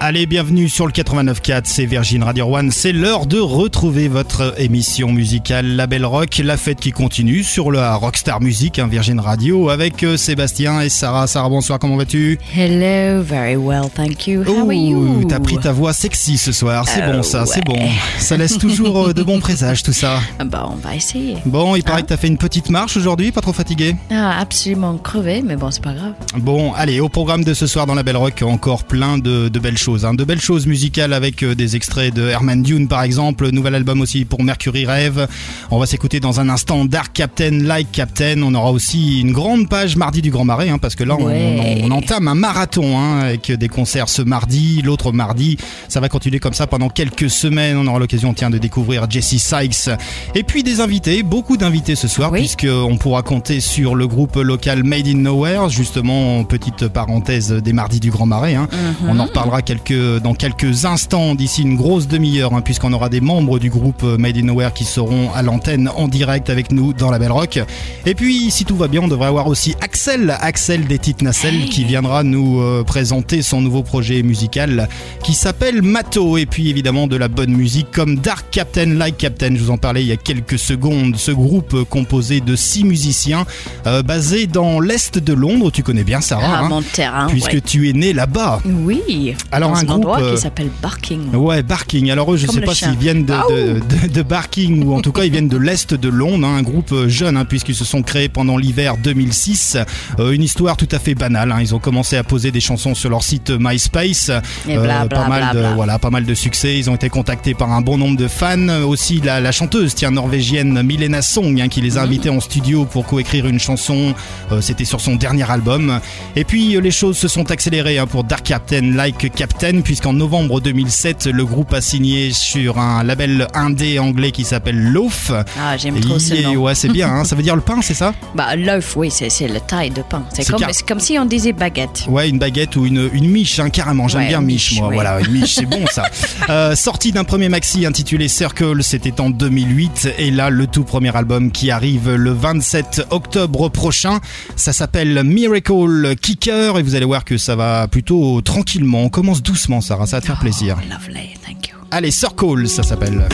Allez, bienvenue sur le 89.4, c'est Virgin Radio One. C'est l'heure de retrouver votre émission musicale Label Rock, la fête qui continue sur la Rockstar Music, hein, Virgin Radio, avec euh, Sébastien et Sarah. Sarah, bonsoir, comment vas-tu? Hello, very well, thank you. How are you? T'as pris ta voix sexy ce soir, c'est bon ça, c'est bon. Ça laisse toujours euh, de bons présages tout ça. Ah Bah, on va essayer. Bon, il paraît que t'as fait une petite marche aujourd'hui, pas trop fatigué? Ah, absolument crevé, mais bon, c'est pas grave. Bon, allez, au programme de ce soir dans la Belle Rock, encore plein de, de belles choses. Hein. De belles choses musicales avec euh, des extraits de Herman Dune par exemple, nouvel album aussi pour Mercury Rêve. On va s'écouter dans un instant Dark Captain, Like Captain. On aura aussi une grande page mardi du Grand Marais, hein, parce que là on, Ouais. on- on entame un marathon hein, avec des concerts ce mardi, l'autre mardi. Ça va continuer comme ça pendant quelques semaines. On aura l'occasion tiens, de découvrir Jesse Sykes. Et puis des invités, beaucoup d'invités ce soir, Oui. puisqu'on pourra compter sur le groupe local Made in Nowhere, justement, petite parenthèse des mardis du Grand Marais. hein. On en reparlera quelques, dans quelques instants, d'ici une grosse demi-heure, hein, puisqu'on aura des membres du groupe Made in Nowhere qui seront à l'antenne en direct avec nous dans la Belle Rock. Et puis, si tout va bien, on devrait avoir aussi Axel, Axel des Tites Nacelles, qui viendra nous euh, présenter son nouveau projet musical qui s'appelle Mato. Et puis, évidemment, de la bonne musique comme Dark Captain, Like Captain. Je vous en parlais il y a quelques secondes. Ce groupe composé de six musiciens, euh, basé dans l'est de Londres. Tu connais bien Sarah, Ah, hein, mon terrain. puisque ouais. tu es né là-bas. Oui. Alors, dans un un, groupe, endroit euh, qui s'appelle Barking. Ouais, Barking. Alors eux, je Comme sais pas s'ils viennent de, de, de- de Barking ou en tout cas ils viennent de l'est de Londres, hein, un groupe euh, jeune hein, puisqu'ils se sont créés pendant l'hiver 2006. Euh, une histoire tout à fait banale. hein. Ils ont commencé à poser des chansons sur leur site MySpace. Et bla, bla, pas mal bla, de voilà, pas mal de succès. Ils ont été contactés par un bon nombre de fans. Euh, Aussi la, la chanteuse, tiens, norvégienne Milena Song, hein, qui les a invités en studio pour coécrire une chanson. Euh, C'était sur son dernier album. Et puis euh, les choses se sont accélérées hein, pour Dark Captain Like Captain, puisqu'en novembre 2007, le groupe a signé sur un label indé anglais qui s'appelle Loaf. Ah, j'aime trop ce Et- nom. ouais, c'est bien, hein, ça veut dire le pain, c'est ça? Bah, loaf, oui, c'est la taille de pain. C'est comme, car- c'est comme si on disait baguette. Ouais, une baguette ou une, une miche, hein, carrément. J'aime Ouais, bien miche, miche, moi. Voilà, une miche, c'est bon ça. Euh, sorti d'un premier maxi intitulé Circle, c'était en 2008. Et là, le tout premier album qui arrive le 27 octobre prochain. Ça s'appelle Miracle Kicker. Et vous allez voir que ça va plutôt tranquillement. On commence doucement, Sarah. Ça va te faire plaisir. Oh, lovely, thank you. Allez, Circle, ça s'appelle.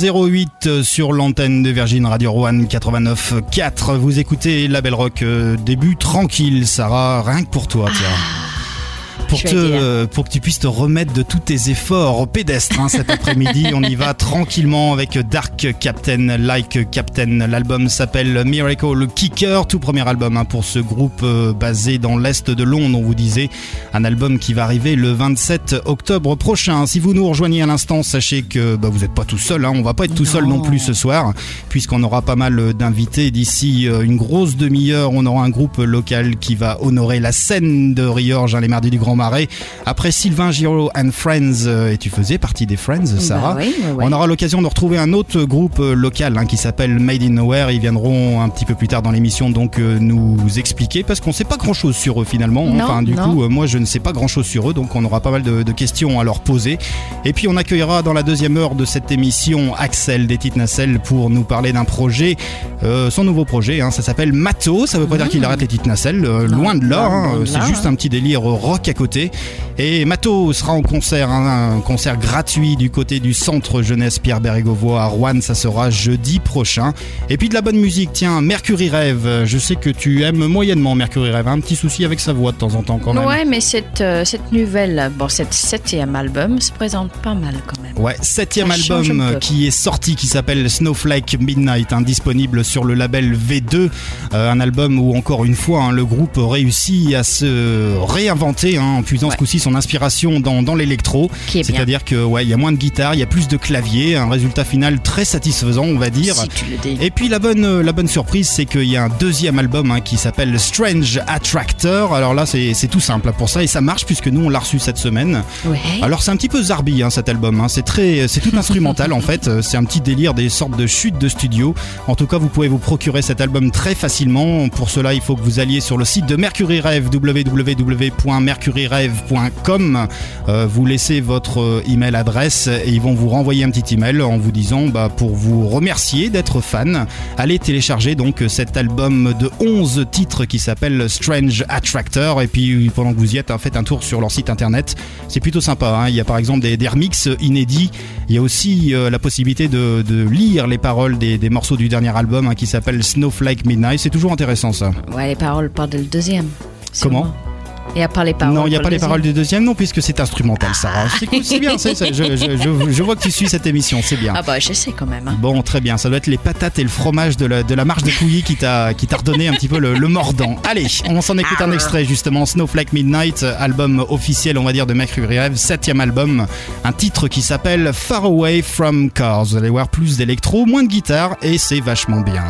18h08 sur l'antenne de Virgin Radio Rouen 89.4. Vous écoutez La Belle Rock. euh, Début tranquille, Sarah, rien que pour toi, tiens. Pour, te, euh, pour que tu puisses te remettre de tous tes efforts pédestres hein, cet après-midi, on y va tranquillement avec Dark Captain, Like Captain. L'album s'appelle Miracle Kicker, tout premier album hein, pour ce groupe euh, basé dans l'est de Londres, on vous disait. Un album qui va arriver le 27 octobre prochain. Si vous nous rejoignez à l'instant, sachez que bah, vous n'êtes pas tout seul. Hein, on va pas être tout seul non plus ce soir, puisqu'on aura pas mal d'invités. D'ici euh, une grosse demi-heure, on aura un groupe local qui va honorer la scène de Riorges, hein, les mardis du Grand Marais. Après Sylvain Giraud and Friends, euh, et tu faisais partie des Friends, Sarah. Bah oui, oui. On aura l'occasion de retrouver un autre groupe euh, local hein, qui s'appelle Made in Nowhere. Ils viendront un petit peu plus tard dans l'émission donc euh, nous expliquer parce qu'on sait pas grand chose sur eux finalement. Non, enfin, du non. coup, euh, moi je ne sais pas grand chose sur eux donc on aura pas mal de, de questions à leur poser. Et puis on accueillera dans la deuxième heure de cette émission Axel des Petites Nacelles pour nous parler d'un projet, euh, son nouveau projet. hein, ça s'appelle Mato. Ça veut pas dire qu'il arrête les petites nacelles, euh, loin de là. hein, c'est juste hein. un petit délire rock à côté. Et Mato sera en concert, hein, un concert gratuit du côté du centre jeunesse Pierre Bérégovoy à Rouen. Ça sera jeudi prochain. Et puis de la bonne musique, tiens, Mercury Rêve. Je sais que tu aimes moyennement Mercury Rêve. Un petit souci avec sa voix de temps en temps quand même. Ouais, mais cette, euh, cette nouvelle, bon, cette septième album se présente pas mal quand même. Ouais, septième Ça album qui est sorti, qui s'appelle Snowflake Midnight, hein, disponible sur le label V2. Euh, un album où, encore une fois, hein, le groupe réussit à se réinventer, hein, en puisant ce coup-ci son inspiration dans, dans l'électro. C'est-à-dire que ouais, il y a moins de guitare, il y a plus de clavier, un résultat final très satisfaisant, on va dire. Si tu le dis. Et puis la bonne, euh, la bonne surprise, c'est qu'il y a un deuxième album hein, qui s'appelle Strange Attractor. Alors là, c'est tout simple pour ça et ça marche puisque nous on l'a reçu cette semaine. Ouais. Alors c'est un petit peu zarbi hein, cet album, hein. c'est très, c'est tout instrumental en fait, c'est un petit délire des sortes de chutes de studio. En tout cas, vous pouvez vous procurer cet album très facilement. Pour cela, il faut que vous alliez sur le site de Mercury Rêve, www.mercuryrêve.com. Euh, vous laissez votre email adresse et ils vont vous renvoyer un petit email en vous disant pour vous remercier d'être fan. Allez télécharger donc cet album de 11 titres qui s'appelle Strange Attractor et puis pendant que vous y êtes, faites un tour sur leur site internet. C'est plutôt sympa. Il y a par exemple des, des remixes inédits. Il y a aussi la possibilité de, lire les paroles des, morceaux du dernier album qui s'appelle Snowflake Midnight. C'est toujours intéressant ça. Ouais, les paroles parlent le deuxième. Comment. Il n'y a pas les paroles. non, il n'y a pas le les paroles du deuxième, non, puisque c'est instrumental, Sarah. C'est cool, c'est bien. c'est- c'est- je, je- je- je vois que tu suis cette émission, c'est bien. Ah bah, je sais quand même. hein. Bon, très bien. Ça doit être les patates et le fromage de la, de la marche de Pouilly qui t'a qui t'a redonné un petit peu le, le mordant. Allez, on s'en écoute un extrait justement. Snowflake Midnight, album officiel, on va dire, de Mercury Rêve, septième album. Un titre qui s'appelle Far Away from Cars. Vous allez voir plus d'électro, moins de guitare et c'est vachement bien.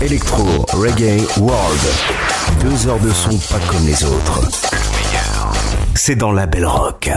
Electro, Reggae, World. Deux heures de son pas comme les autres. C'est dans la belle rock.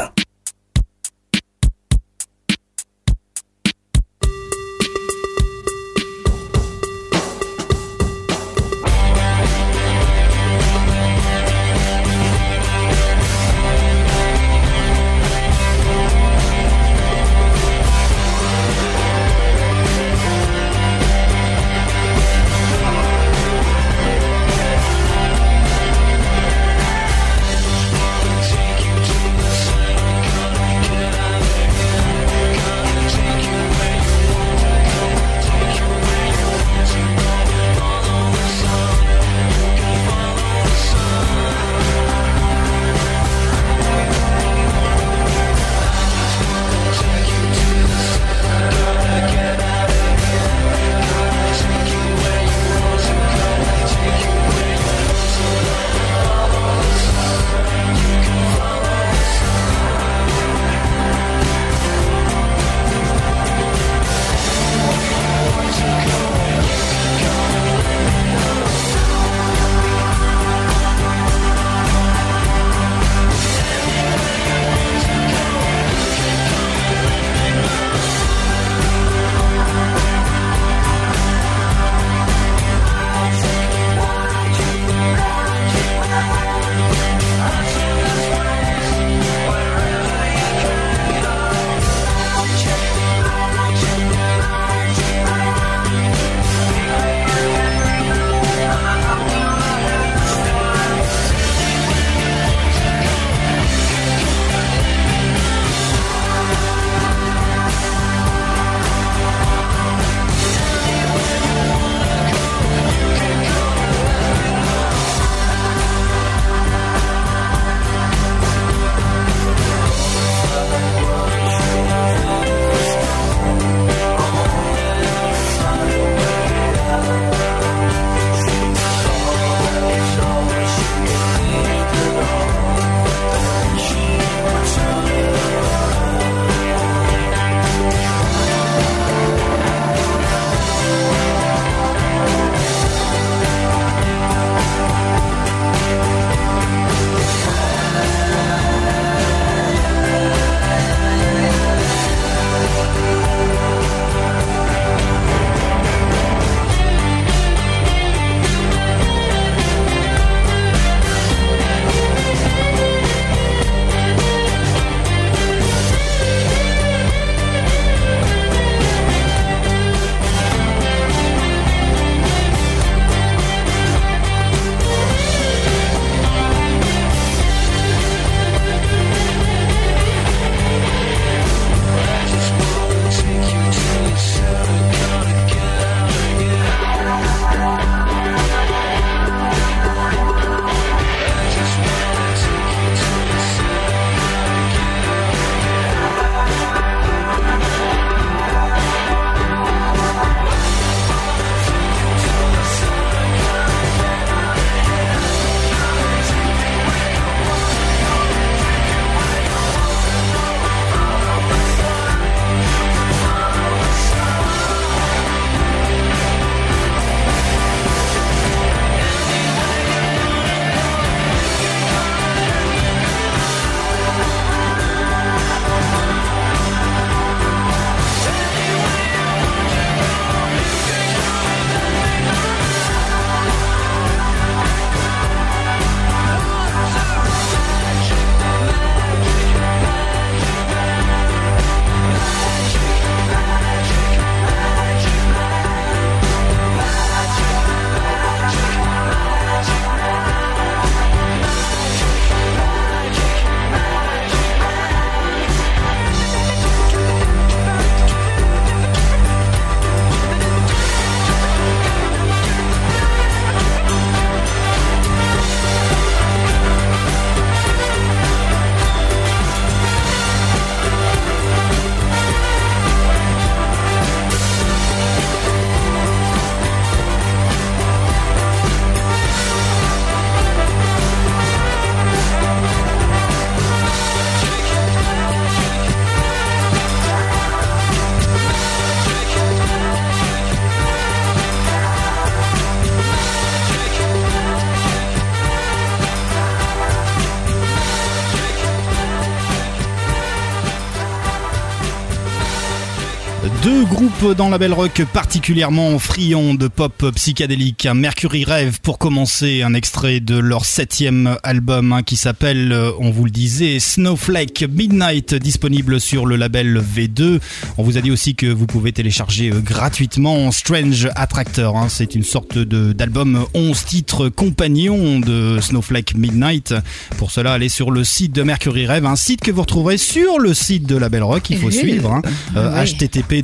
Dans la belle rock particulièrement friands de pop psychédélique. Mercury Rêve pour commencer, un extrait de leur septième album hein, qui s'appelle, euh, on vous le disait, Snowflake Midnight, disponible sur le label V2. On vous a dit aussi que vous pouvez télécharger euh, gratuitement Strange Attractor. Hein. C'est une sorte d'album 11 titres compagnons de Snowflake Midnight. Pour cela, allez sur le site de Mercury Rêve, un site que vous retrouverez sur le site de la belle rock. Il faut suivre. Hein. Euh, http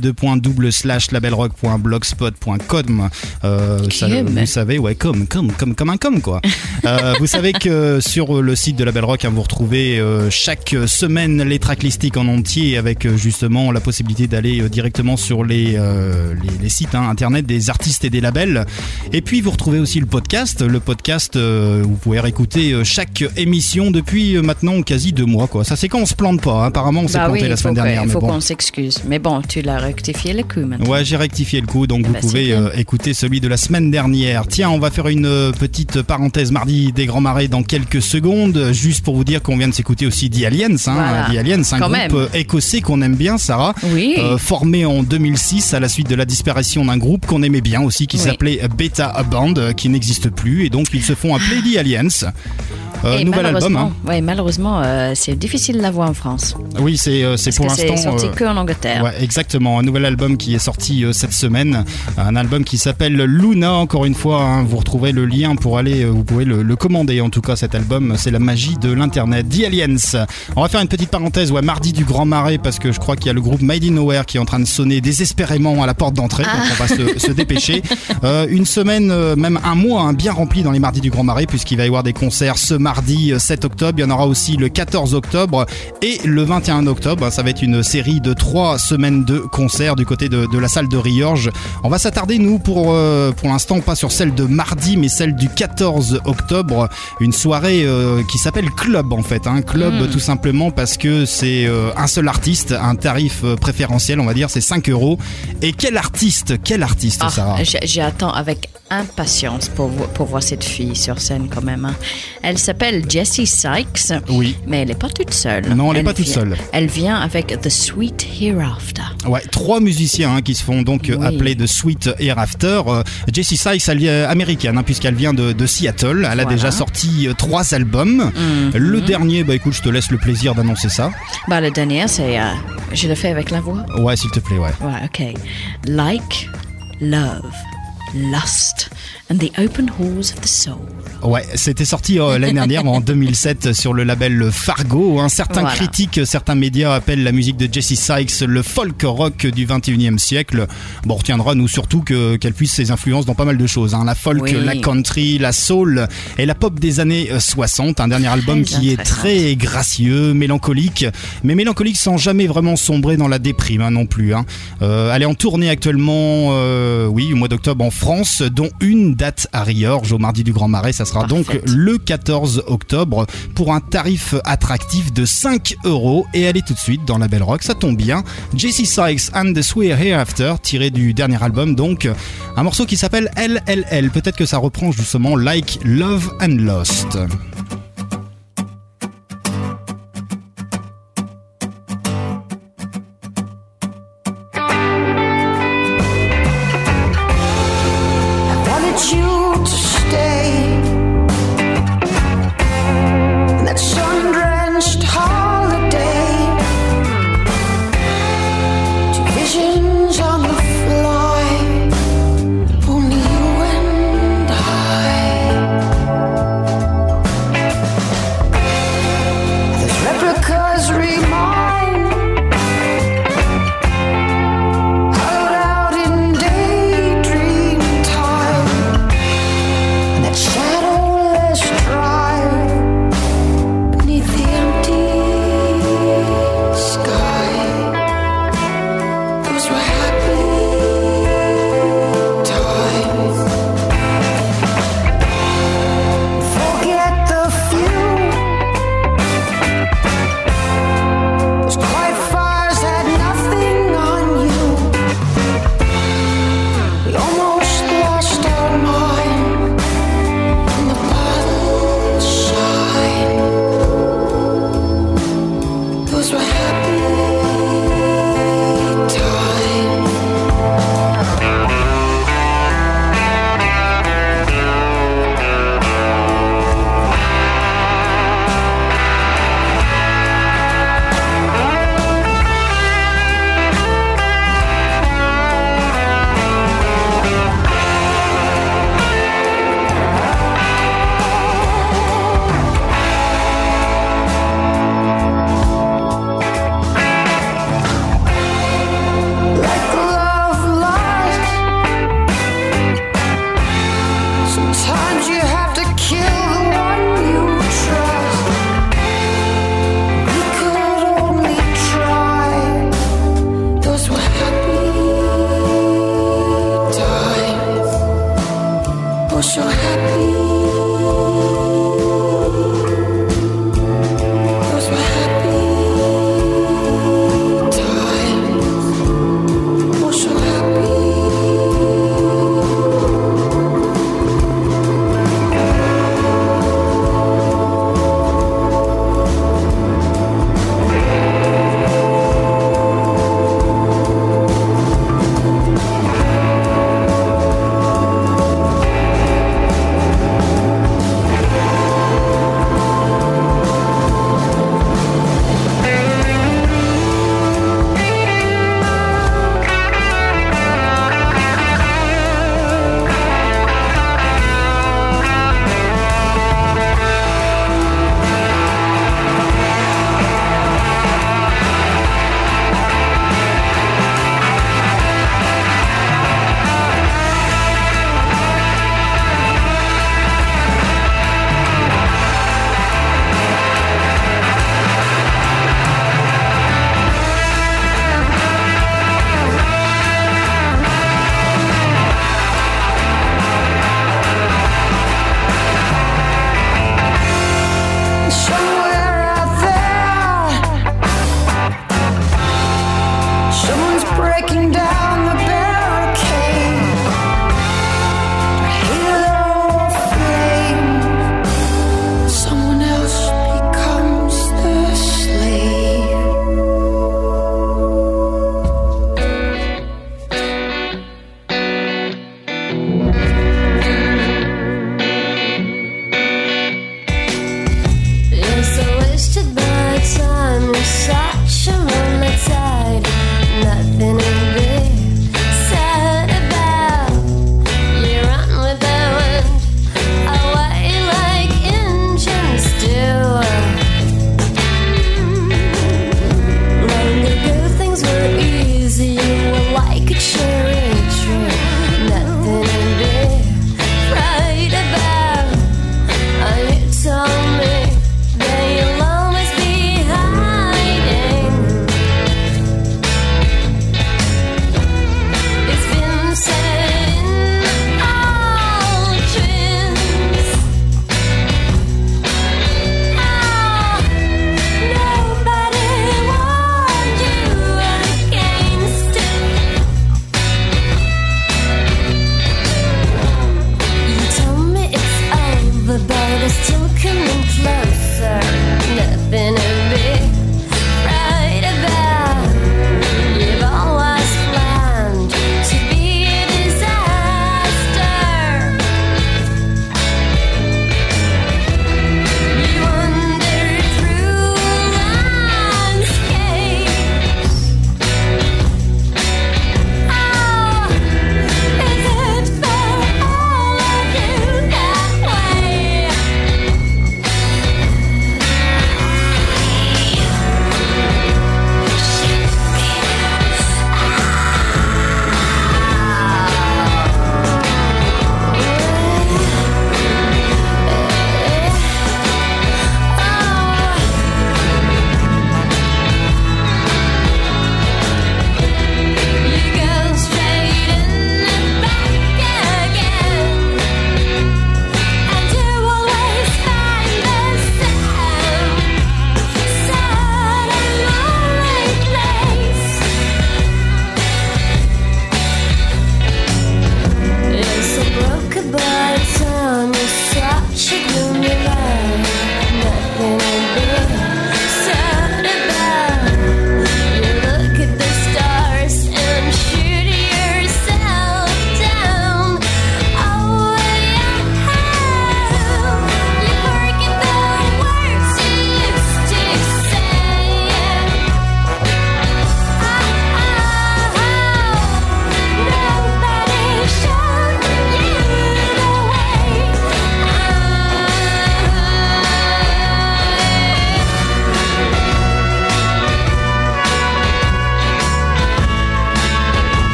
labelrock.blogspot.com. Euh, vous savez, ouais, comme, comme, comme, comme un com, quoi. euh, vous savez que sur le site de la Belle Rock, hein, vous retrouvez euh, chaque semaine les tracklistiques en entier avec justement la possibilité d'aller directement sur les, les, les, sites hein, internet des artistes et des labels. Et puis vous retrouvez aussi le podcast. Le podcast, vous pouvez réécouter chaque émission depuis maintenant quasi deux mois, quoi. Ça, c'est quand on se plante pas. Hein. Apparemment, on s'est bah planté la semaine dernière. Il faut qu'on s'excuse. Mais bon, tu l'as rectifié le maintenant. Ouais, j'ai rectifié le coup, donc vous bah, pouvez euh, écouter celui de la semaine dernière. Tiens, on va faire une euh, petite parenthèse mardi des Grands Marais dans quelques secondes, juste pour vous dire qu'on vient de s'écouter aussi The Aliens. Hein, The Aliens, un groupe euh, écossais qu'on aime bien, Sarah. Oui. formé en 2006 à la suite de la disparition d'un groupe qu'on aimait bien aussi, qui s'appelait Beta Band, qui n'existe plus, et donc ils se font appeler The Aliens. Euh, nouvel album. Hein. Oui, malheureusement, euh, c'est difficile de l'avoir en France. Oui, c'est euh, c'est pour l'instant. C'est sorti que en Angleterre. Ouais, exactement. Un nouvel album qui est sorti cette semaine. Un album qui s'appelle Luna. Encore une fois, hein, vous retrouverez le lien pour aller. Vous pouvez le, commander. En tout cas, cet album, c'est la magie de l'internet. The Aliens. On va faire une petite parenthèse. Ouais, mardi du Grand Marais parce que je crois qu'il y a le groupe Made in Nowhere qui est en train de sonner désespérément à la porte d'entrée. Donc on va se, se dépêcher. une semaine, même un mois, hein, bien rempli dans les mardis du Grand Marais puisqu'il va y avoir des concerts ce mardi 7 octobre. Il y en aura aussi le 14 octobre et le 21 octobre. Ça va être une série de trois semaines de concerts du côté de, la salle de Riorges. On va s'attarder, nous, pour, euh, pour l'instant, pas sur celle de mardi, mais celle du 14 octobre. Une soirée euh, qui s'appelle Club, en fait. Hein. club, hmm. tout simplement, parce que c'est euh, un seul artiste, un tarif préférentiel, on va dire, c'est 5 euros. Et quel artiste, quel artiste, ah, Sarah? J'attends avec impatience pour, pour voir cette fille sur scène, quand même. Hein. Elle s'appelle Jessie Sykes. Oui. Mais elle n'est pas toute seule. Non, elle n'est pas toute seule. Elle vient avec The Sweet Hereafter. Ouais, trois musiciens hein, qui se font donc euh, appeler The Sweet Hereafter. Euh, Jessie Sykes, elle est américaine, hein, puisqu'elle vient de, de, Seattle. Elle a déjà sorti euh, trois albums. Mhm. Le dernier, bah écoute, je te laisse le plaisir d'annoncer ça. Bah, le dernier, c'est. je le fais avec la voix Ouais, s'il te plaît, ouais. Ouais, ok. Like, love, lust, and the open halls of the soul. Ouais, c'était sorti euh, l'année dernière en 2007 sur le label Fargo. Un certain critique, certains médias appellent la musique de Jesse Sykes le folk rock du 21e siècle. Bon, on retiendra nous surtout que qu'elle puisse ses influences dans pas mal de choses. Hein. La folk, la country, la soul et la pop des années 60. Un dernier album qui est très gracieux, mélancolique, mais mélancolique sans jamais vraiment sombrer dans la déprime hein, non plus. Hein. Euh, elle est en tournée actuellement, euh, oui, au mois d'octobre en France, dont une date à Riorges au mardi du Grand Marais. Ça sera donc le 14 octobre pour un tarif attractif de 5 euros. Et allez tout de suite dans la Belle Rock, ça tombe bien. Jesse Sykes and the Swear Hereafter, tiré du dernier album, donc un morceau qui s'appelle LLL. Peut-être que ça reprend justement Like Love and Lost.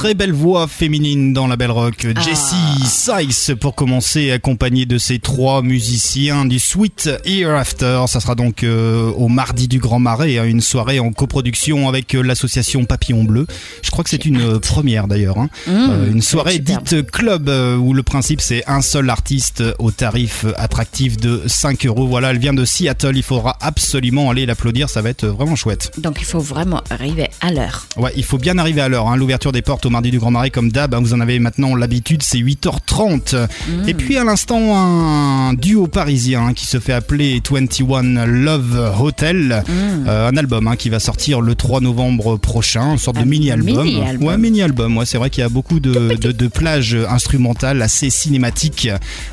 Très belle voix féminine dans la belle rock. Ah. Jessie Sykes pour commencer, accompagnée de ses trois musiciens du Sweet Hereafter. Ça sera donc euh, au mardi du Grand Marais, hein, une soirée en coproduction avec euh, l'association Papillon Bleu. Je crois que c'est une euh, première d'ailleurs. hein. Mmh, Euh, une soirée dite club euh, où le principe c'est un seul artiste au tarif attractif de 5 euros. Voilà, elle vient de Seattle. Il faudra absolument aller l'applaudir. Ça va être vraiment chouette. Donc il faut vraiment arriver à l'heure. Ouais, il faut bien arriver à l'heure. hein. L'ouverture l'ouverture des portes au mardi du Grand Marais comme d'hab. Hein, vous en avez maintenant l'habitude, c'est 8h30. Mm. Et puis à l'instant, un duo parisien hein, qui se fait appeler 21 Love Hotel. Mm. Euh, un album hein, qui va sortir le 3 novembre prochain, une sorte de mini-album. mini-album. ouais, mini-album. Ouais, c'est vrai qu'il y a beaucoup de, de, de plages instrumentales assez cinématiques.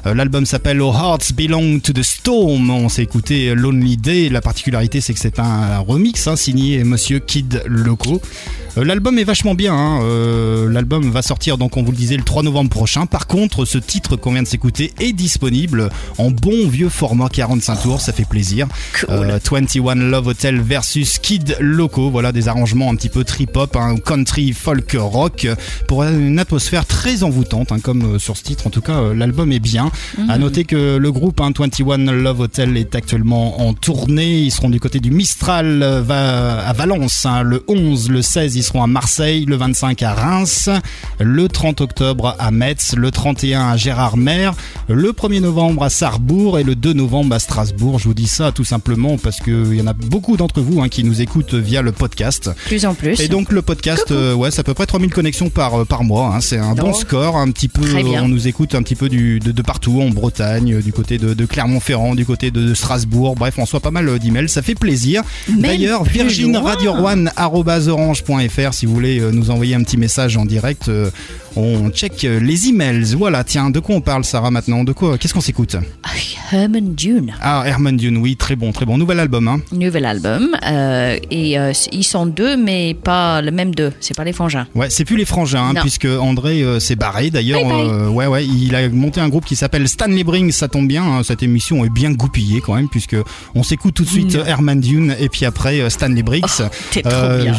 Euh, L'album s'appelle Our Hearts Belong to the Storm. On s'est écouté Lonely Day. La particularité, c'est que c'est un remix hein, signé Monsieur Kid Loco. Euh, L'album est vachement bien. hein. Euh, L'album va sortir, donc on vous le disait, le 3 novembre prochain. Par contre, ce titre qu'on vient de s'écouter est disponible en bon vieux format 45 tours. Ça fait plaisir. Cool. Euh, 21 Love Hotel versus Kid Loco. Voilà des arrangements un petit peu trip-hop, hein, country, folk, rock, pour une atmosphère très envoûtante, hein, comme euh, sur ce titre. En tout cas, l'album est bien. À noter que le groupe hein, 21 Love Hotel est actuellement en tournée. Ils seront du côté du Mistral va- à Valence. hein, le 11, le 16, ils seront à Marseille. Le 25 à Reims. Le 30 octobre à Metz. Le 31 à Gérardmer. Le 1er novembre à Sarrebourg. Et le 2 novembre à Strasbourg. Je vous dis ça tout simplement parce qu'il y en a beaucoup d'entre vous hein, qui nous écoutent via le podcast. Plus en plus. Et donc le podcast, euh, ouais, c'est à peu près 3000 connexions par, euh, par mois. hein. C'est un bon score, un petit peu. On nous écoute un petit peu du, de, de partout, en Bretagne, du côté de, de Clermont-Ferrand, du côté de, de Strasbourg. Bref, on reçoit pas mal euh, d'emails, ça fait plaisir. D'ailleurs, plus Virgin loin. Radio One orange.fr si vous voulez nous envoyer un petit message en direct. On check euh, les emails. Voilà, tiens, de quoi on parle, Sarah, maintenant De quoi Qu'est-ce qu'on s'écoute Ah, Herman Dune. Ah, Herman Dune, oui, très bon, très bon. Nouvel album, hein. Nouvel album. euh, et euh, ils sont deux, mais pas le même deux. C'est pas les frangins. Ouais, c'est plus les frangins, hein, puisque André euh, s'est barré. D'ailleurs, ouais, ouais, il a monté un groupe qui s'appelle Stanley Brings. Ça tombe bien, hein, cette émission est bien goupillée quand même, puisque on s'écoute tout de suite Non. Herman Dune et puis après Stanley Briggs. Oh.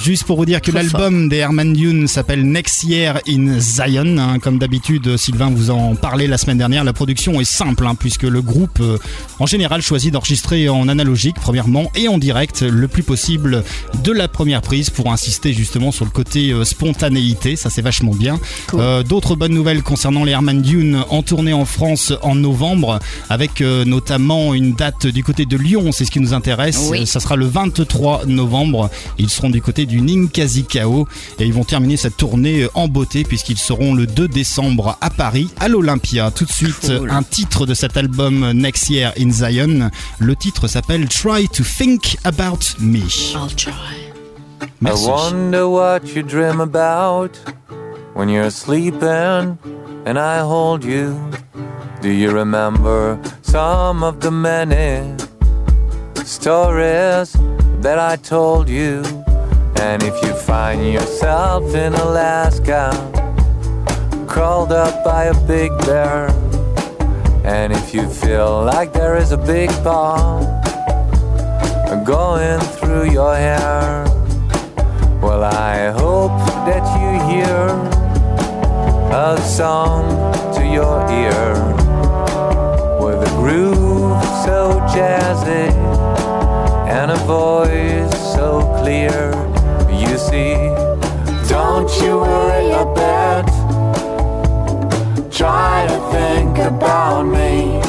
Juste pour vous dire que l'album des Herman Dune s'appelle Next Year in Zion. Hein. comme d'habitude, Sylvain vous en parlait la semaine dernière. La production est simple, hein, puisque le groupe, euh, en général, choisit d'enregistrer en analogique, premièrement, et en direct, le plus possible de la première prise pour insister justement sur le côté euh, spontanéité. Ça, c'est vachement bien. Cool. Euh, D'autres bonnes nouvelles concernant les Herman Dune en tournée en France en novembre, avec notamment une date du côté de Lyon. C'est ce qui nous intéresse. Oui. Ça sera le 23 novembre. Ils seront du côté du Ninkasi-Kao et ils vont terminer cette tournée en beauté puisqu'ils seront le 2 décembre à Paris, à l'Olympia. Tout de suite, Cool. un titre de cet album Next Year in Zion. Le titre s'appelle Try to Think About Me. I'll try. Merci. I wonder what you dream about when you're sleeping and I hold you. Do you remember some of the many stories that I told you? And if you find yourself in Alaska, crawled up by a big bear, and if you feel like there is a big paw going through your hair. Well, I hope that you hear a song to your ear with a groove so jazzy and a voice so clear. You see, don't you worry a bit. Try to think about me.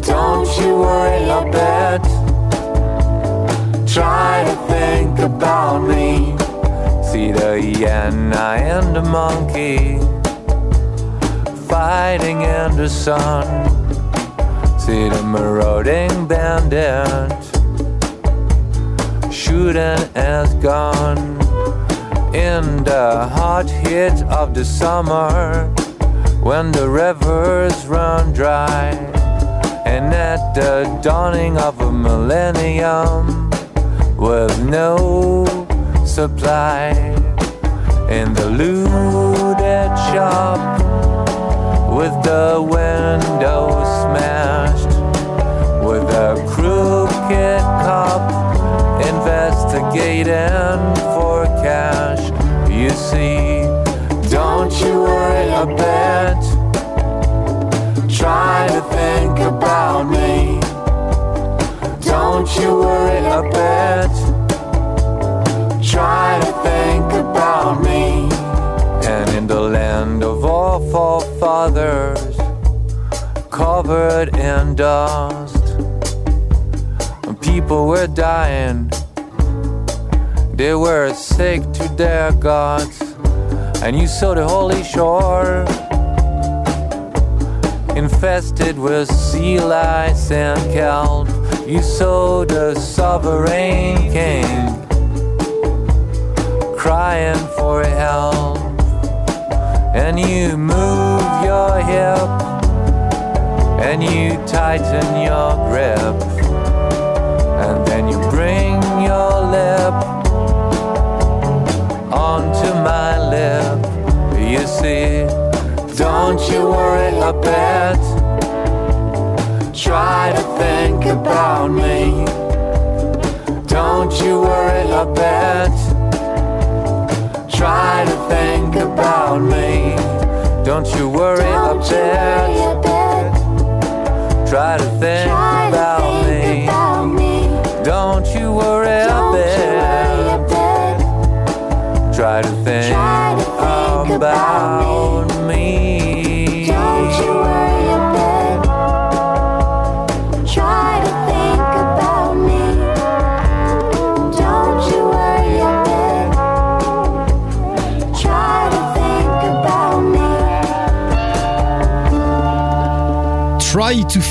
Don't you worry a bit. Try to think about me. See the hyena and the monkey fighting in the sun. See the marauding bandit shooting his gun in the hot heat of the summer when the rivers run dry. And at the dawning of a millennium with no supply. In the looted shop with the window smashed. With a crooked cop investigating for cash. You see don't you worry a bit try to think about me don't you worry a bit. Try to think about me. And in the land of our forefathers, covered in dust, people were dying. They were sick to their gods. And you saw the holy shore infested with sea lice and kelp. You saw the sovereign king crying for help, and you move your hip and you tighten your grip, and then you bring your lip onto my lip. You see, don't you worry a bit. Try to think about me. Don't you worry a bit. Try to think about me. Don't you worry a bit. Try to think, Try to about, think me. about me. Don't you worry a Don't you worry a bit. bit. Try to think, Try to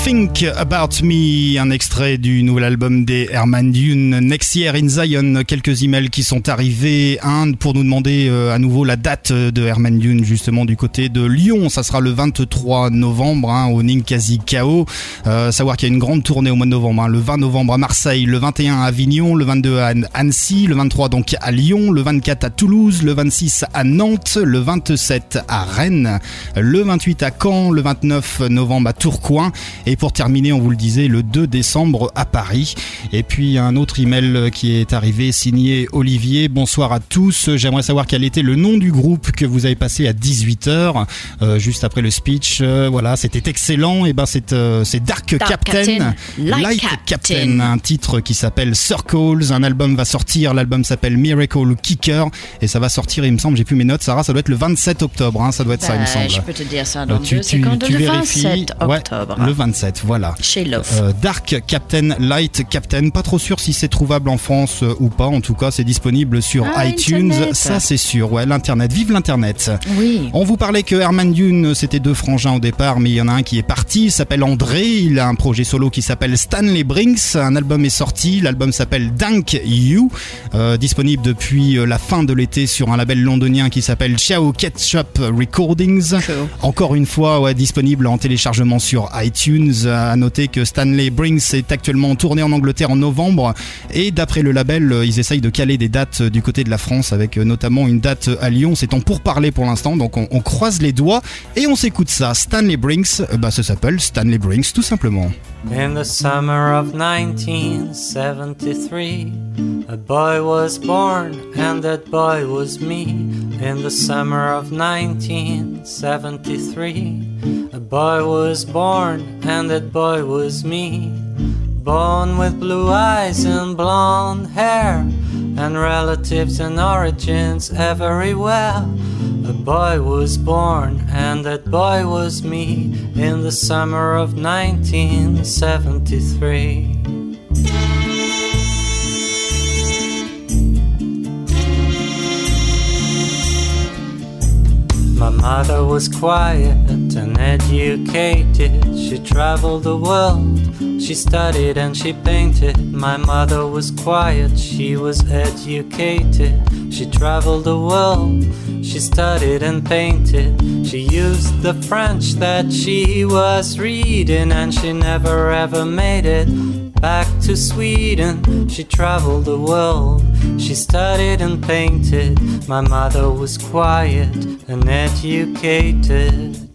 Think About Me, un extrait du nouvel album des Herman Dune, Next Year in Zion. Quelques emails qui sont arrivés. Un pour nous demander euh, à nouveau la date de Herman Dune, justement du côté de Lyon. Ça sera le 23 novembre hein, au Ninkasi Kao. Euh, savoir qu'il y a une grande tournée au mois de novembre. hein. Le 20 novembre à Marseille, le 21 à Avignon, le 22 à Annecy, le 23 donc à Lyon, le 24 à Toulouse, le 26 à Nantes, le 27 à Rennes, le 28 à Caen, le 29 novembre à Tourcoing et pour terminer, on vous le disait, le 2 décembre à Paris. Et puis un autre email qui est arrivé signé Olivier. Bonsoir à tous. J'aimerais savoir quel était le nom du groupe que vous avez passé à 18h juste après le speech. Euh, voilà, c'était excellent. Et ben c'est euh, Dark, Dark Captain, Captain, Light Captain, Captain. un titre qui s'appelle Circles. Un album va sortir. L'album s'appelle Miracle Kicker et ça va sortir. Il me semble, j'ai plus mes notes. Sarah, ça doit être le 27 octobre. hein, ça doit être ça, il me Bah, semble. je peux te dire ça dans Euh, tu, deux tu- secondes. tu le vérifies. 27 Ouais, octobre. le 27, voilà. Chez Love. Euh, Dark Captain, Light Captain, pas trop sûr si c'est trouvable en France euh, ou pas. En tout cas, c'est disponible sur Ah, iTunes. Internet. Ça, c'est sûr. Ouais, l'internet. Vive l'internet. oui. On vous parlait que Herman Dune, c'était deux frangins au départ, mais il y en a un qui est parti, il s'appelle André, il a un projet solo qui s'appelle Stanley Brinks, un album est sorti, l'album s'appelle Dunk You, euh, disponible depuis la fin de l'été sur un label londonien qui s'appelle Ciao Ketchup Recordings. Cool. Encore une fois, ouais, disponible en téléchargement sur iTunes. À noter que Stanley Brinks est actuellement en tournée en Angleterre en novembre. Et d'après le label, euh, ils essayent de caler des dates euh, du côté de la France avec euh, notamment une date à Lyon. C'est en pourparler pour l'instant, donc on, croise les doigts et on s'écoute ça. Stanley Brinks, bah, ça s'appelle Stanley Brinks tout simplement. In the summer of 1973, a boy was born, and that boy was me. In the summer of 1973, a boy was born, and that boy was me. Born with blue eyes and blonde hair, and relatives and origins everywhere. Boy was born, and that boy was me in the summer of 1973. My mother was quiet and educated. She traveled the world, she studied and she painted. My mother was quiet, she was educated. She traveled the world, she studied and painted. She used the French that she was reading, and she never ever made it back to Sweden. She traveled the world, she studied and painted. My mother was quiet and educated.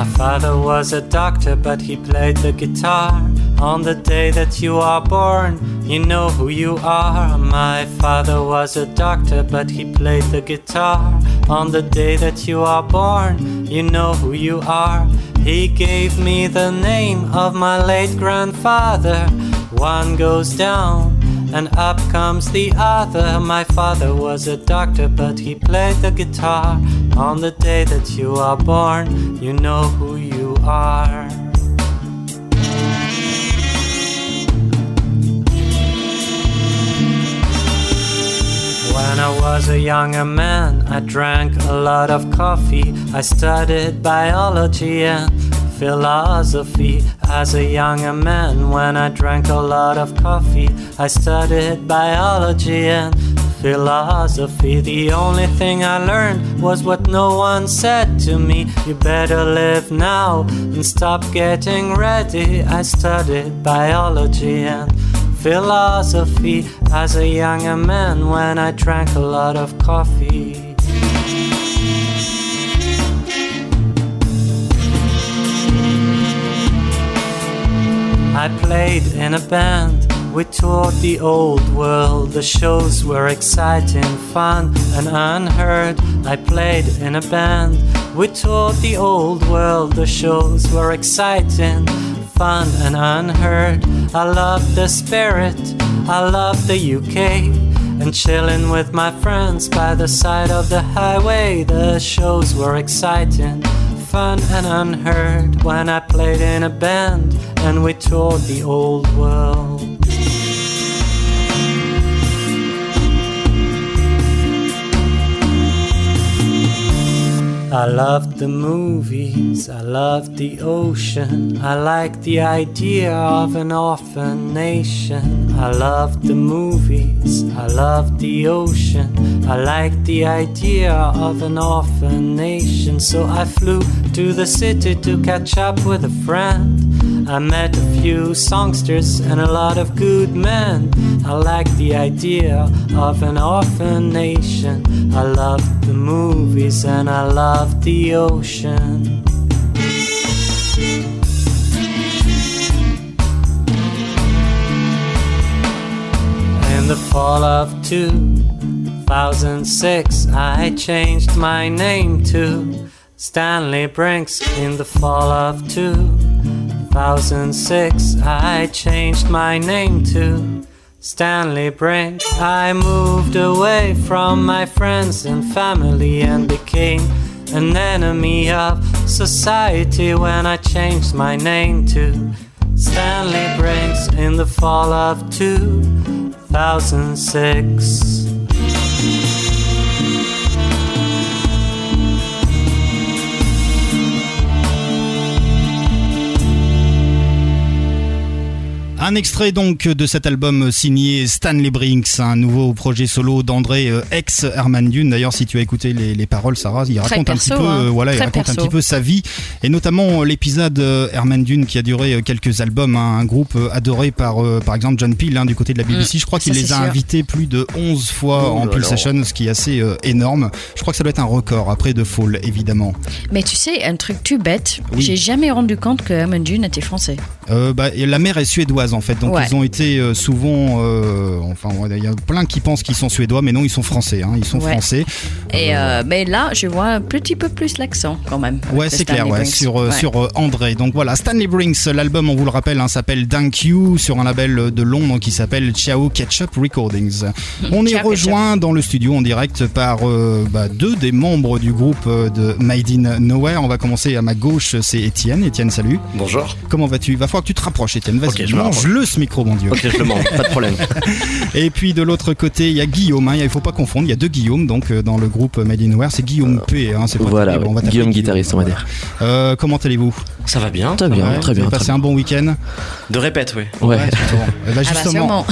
My father was a doctor, but he played the guitar. On the day that you are born, you know who you are. My father was a doctor, but he played the guitar. On the day that you are born, you know who you are. He gave me the name of my late grandfather. One goes down and up comes the other. My father was a doctor, but he played the guitar. On the day that you are born, you know who you are. When I was a younger man, I drank a lot of coffee. I studied biology and philosophy. As a younger man, when I drank a lot of coffee, I studied biology and philosophy. The only thing I learned was what no one said to me. You better live now and stop getting ready. I studied biology and philosophy as a younger man when I drank a lot of coffee. I played in a band. We toured the old world. The shows were exciting, fun, and unheard. I played in a band. We toured the old world. The shows were exciting, fun, and unheard. I loved the spirit. I loved the UK. And chilling with my friends by the side of the highway. The shows were exciting, fun, and unheard. When I played in a band and we toured the old world. I loved the movies, I loved the ocean. I liked the idea of an orphan nation. I loved the movies, I loved the ocean. I liked the idea of an orphan nation. So I flew to the city to catch up with a friend. I met a few songsters and a lot of good men. I liked the idea of an orphan nation. I loved the movies and I loved the ocean. In the fall of 2006, I changed my name to Stanley Brinks. In the fall of 2006, I changed my name to Stanley Brinks. I moved away from my friends and family and became an enemy of society when I changed my name to Stanley Brinks in the fall of 2006. Un extrait donc de cet album signé Stanley Brinks, un nouveau projet solo d'André euh, ex Herman Dune. D'ailleurs, si tu as écouté les, les paroles, Sarah, il raconte un perso, petit peu, hein. euh, voilà, il raconte un petit peu sa vie et notamment euh, l'épisode Herman Dune qui a duré quelques albums, hein, un groupe adoré par par exemple John Peel hein, du côté de la BBC. Je crois qu'il Mm. les a sûr. invités plus de 11 fois Oh en. Session, ce qui est assez euh, énorme. Je crois que ça doit être un record après de Fall évidemment. Mais tu sais, un truc tout bête, Oui. j'ai jamais rendu compte que Herman Dune était français. Euh, bah, la mère est suédoise en fait, donc Ouais. ils ont été euh, souvent, euh, enfin il y a plein qui pensent qu'ils sont suédois, mais non ils sont français, hein, ils sont Ouais. français. Et euh, mais là, je vois un petit peu plus l'accent quand même. Ouais, c'est clair, Stanley ouais, Brinks. sur, euh, Ouais. sur euh, André. Donc voilà, Stanley Brinks, l'album, on vous le rappelle, hein, s'appelle Thank You sur un label de Londres qui s'appelle Ciao Ketchup Recordings. On est rejoint dans le studio en direct par euh, bah, deux des membres du groupe euh, de Made in Nowhere. On va commencer à ma gauche, c'est Étienne. Étienne, salut. Bonjour. Comment vas-tu? Il va falloir que tu te rapproches, Étienne. Vas-y, Ok, je me mange-le ce micro, mon Dieu. Ok, je le mange, pas de problème. Et puis de l'autre côté, il y a Guillaume. hein, Il faut pas confondre. Il y a deux Guillaume donc euh, dans le groupe Made in. C'est Guillaume P. Hein, c'est pas Voilà, on va ouais. t'appeler Guillaume guitariste, on va dire. Euh, comment allez-vous? Ça va bien Très bien, Ouais, très vous bien. avez passé un bon week-end? De répète, oui. bien. Ouais. Bon, eh ben, Ah bah, justement,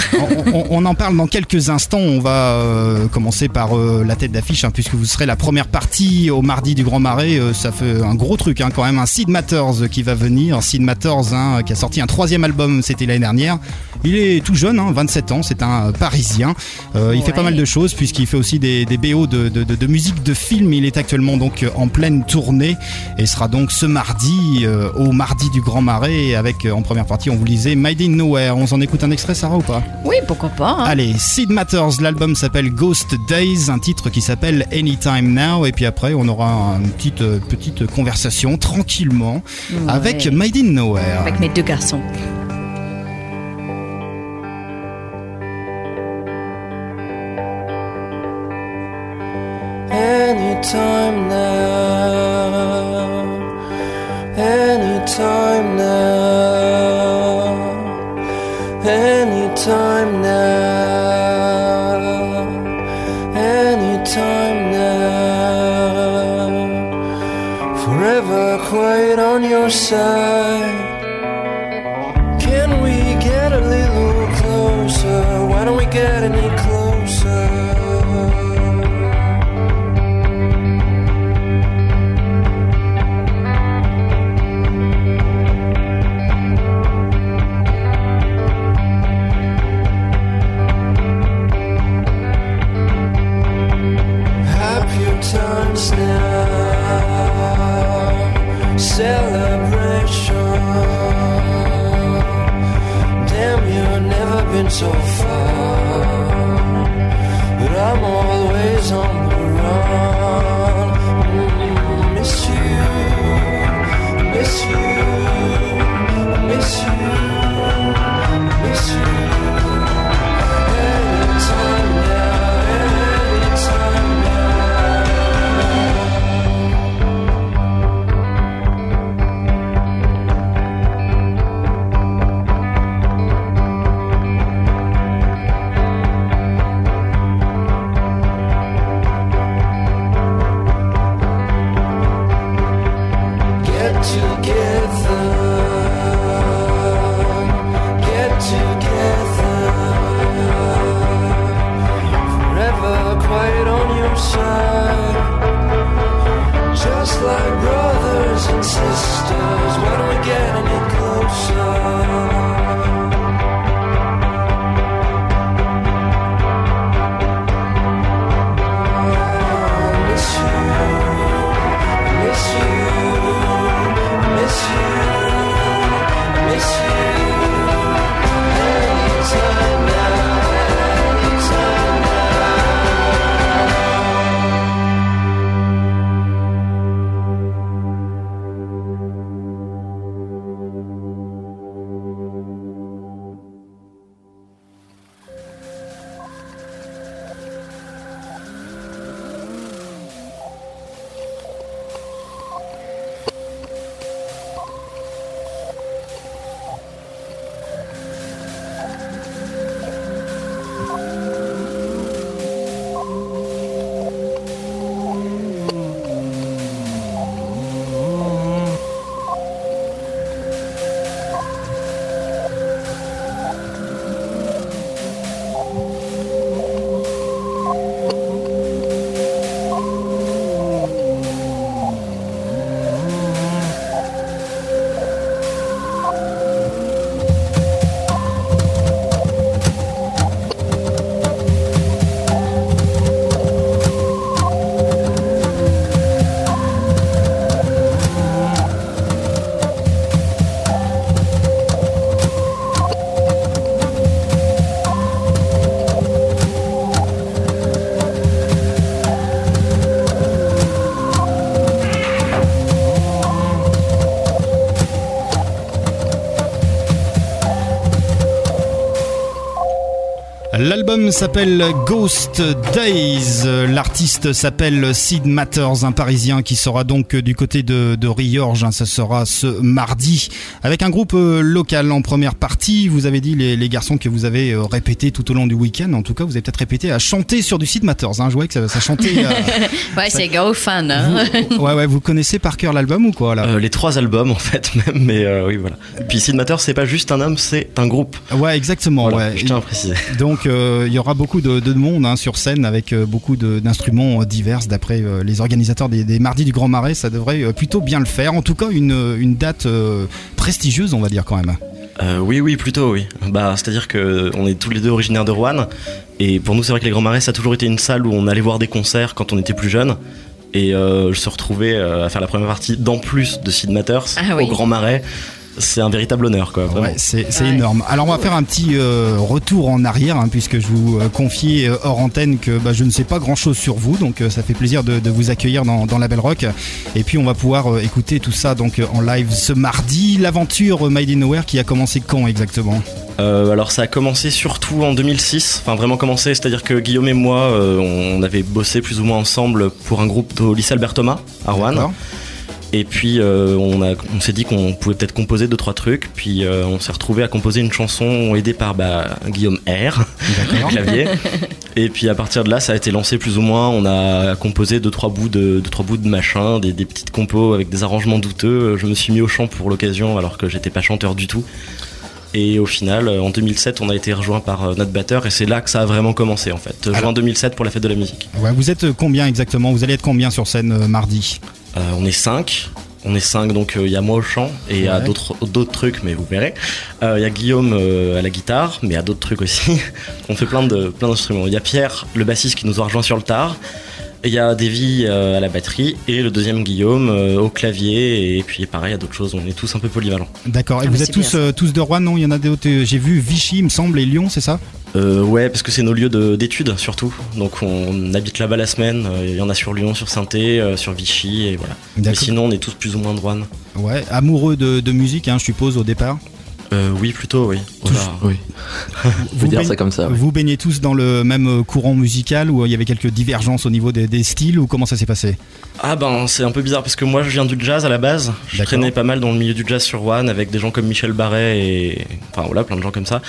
on, on- on en parle dans quelques instants. On va euh, commencer par euh, la tête d'affiche, hein, puisque vous serez la première partie au mardi du Grand Marais. Euh, ça fait un gros truc hein, quand même. Un Sid Matters qui va venir. Sid Matters hein, qui a sorti un troisième album, c'était l'année dernière. Il est tout jeune, hein, 27 ans. C'est un euh, Parisien. Euh, Il fait pas mal de choses puisqu'il fait aussi des, des BO de, de- de- de musique de film. Il est actuellement donc euh, en pleine tournée et sera donc ce mardi euh, au mardi du Grand Marais avec en première partie, on vous lisait Made in Nowhere. On s'en écoute un extrait, Sarah ou pas? Oui, pourquoi pas. hein. Allez, Sid Matters, l'album s'appelle Ghost Days, un titre qui s'appelle Anytime Now, et puis après on aura une petite, petite conversation tranquillement Ouais. avec Made in Nowhere. Avec mes deux garçons. anytime now, anytime now, anytime now, anytime now, forever quiet on your side. Can we get a little closer? Why don't we get any? So far. But I'm always on the run. Mm, miss you, miss you, miss you, miss you. L'album s'appelle Ghost Days. L'artiste s'appelle Sid Matters, un Parisien qui sera donc du côté de, de Riorges. hein, Ça sera ce mardi avec un groupe euh, local en première partie. Vous avez dit les, les garçons que vous avez euh, répété tout au long du week-end. En tout cas, vous avez peut-être répété à chanter sur du Sid Matters. Hein. Je voyais que ça, ça chantait. Ouais, c'est go fan. Hein? ouais, ouais. Vous connaissez par cœur l'album ou quoi là? Euh, les trois albums en fait même, mais euh, oui voilà. Puis Sid Matter c'est pas juste un homme, c'est un groupe. Ouais, exactement. Voilà, ouais. je tiens à préciser. Donc euh, il y aura beaucoup de, de monde hein, sur scène avec euh, beaucoup d'instruments euh, divers. D'après euh, les organisateurs des, des Mardis du Grand Marais, ça devrait euh, plutôt bien le faire. En tout cas, une, une date euh, prestigieuse, on va dire quand même. Euh, oui, oui, plutôt, oui. Bah, c'est-à-dire que on est tous les deux originaires de Rouen, et pour nous, c'est vrai que les Grands Marais, ça a toujours été une salle où on allait voir des concerts quand on était plus jeune. Et euh, se retrouver euh, à faire la première partie d'en plus de Sid Matters Ah oui. au Grand Marais, c'est un véritable honneur, quoi. Ouais, c'est c'est Ouais. énorme. Alors on va faire un petit euh, retour en arrière, hein, puisque je vous euh, confiais euh, hors antenne que bah, je ne sais pas grand-chose sur vous, donc euh, ça fait plaisir de, de vous accueillir dans, dans la Belle Rock. Et puis on va pouvoir euh, écouter tout ça donc en live ce mardi. L'aventure Made in Nowhere qui a commencé quand exactement? Euh, alors ça a commencé surtout en 2006, enfin vraiment commencé, c'est-à-dire que Guillaume et moi, euh, on avait bossé plus ou moins ensemble pour un groupe au lycée Albert Thomas à Rouen. Et puis euh, on, a- on s'est dit qu'on pouvait peut-être composer deux trois trucs. Puis euh, on s'est retrouvé à composer une chanson aidé par bah, Guillaume R au clavier. Et puis à partir de là, ça a été lancé plus ou moins. On a composé deux trois bouts de deux trois bouts de machin, des, des petites compos avec des arrangements douteux. Je me suis mis au chant pour l'occasion alors que j'étais pas chanteur du tout. Et au final, euh, en 2007, on a été rejoint par euh, notre batteur et c'est là que ça a vraiment commencé en fait. Juin 2007 pour la fête de la musique. Ouais, vous êtes combien exactement? Vous allez être combien sur scène euh, mardi? Euh, on est 5. On est 5, donc euh, il y a moi au chant et il y a d'autres trucs, mais vous verrez. Euh, Il y a Guillaume euh, à la guitare, mais il y a d'autres trucs aussi. on fait plein de plein d'instruments. Il y a Pierre, le bassiste, qui nous a rejoint sur le tard. Il y a Davy euh, à la batterie et le deuxième Guillaume euh, au clavier. Et puis pareil, il y a d'autres choses. On est tous un peu polyvalents. D'accord. Et Ah, vous êtes tous, euh, tous de Rouen, non? Il y en a d'autres. J'ai vu Vichy, il me semble, et Lyon, c'est ça? Euh, ouais, parce que c'est nos lieux de- d'études surtout. Donc on habite là-bas la semaine. Euh, Il y en a sur Lyon, sur saint sur Vichy et voilà. Mais sinon, on est tous plus ou moins de Rouen. Ouais. Amoureux de, de musique, hein, je suppose, au départ? Euh, oui, plutôt, oui. Vous dire baignez- ça comme ça. ouais. Vous baignez tous dans le même euh, courant musical ou il y avait quelques divergences au niveau des, des styles ou comment ça s'est passé? Ah ben c'est un peu bizarre parce que moi je viens du jazz à la base. Je traînais pas mal dans le milieu du jazz sur One avec des gens comme Michel Barret et enfin voilà plein de gens comme ça.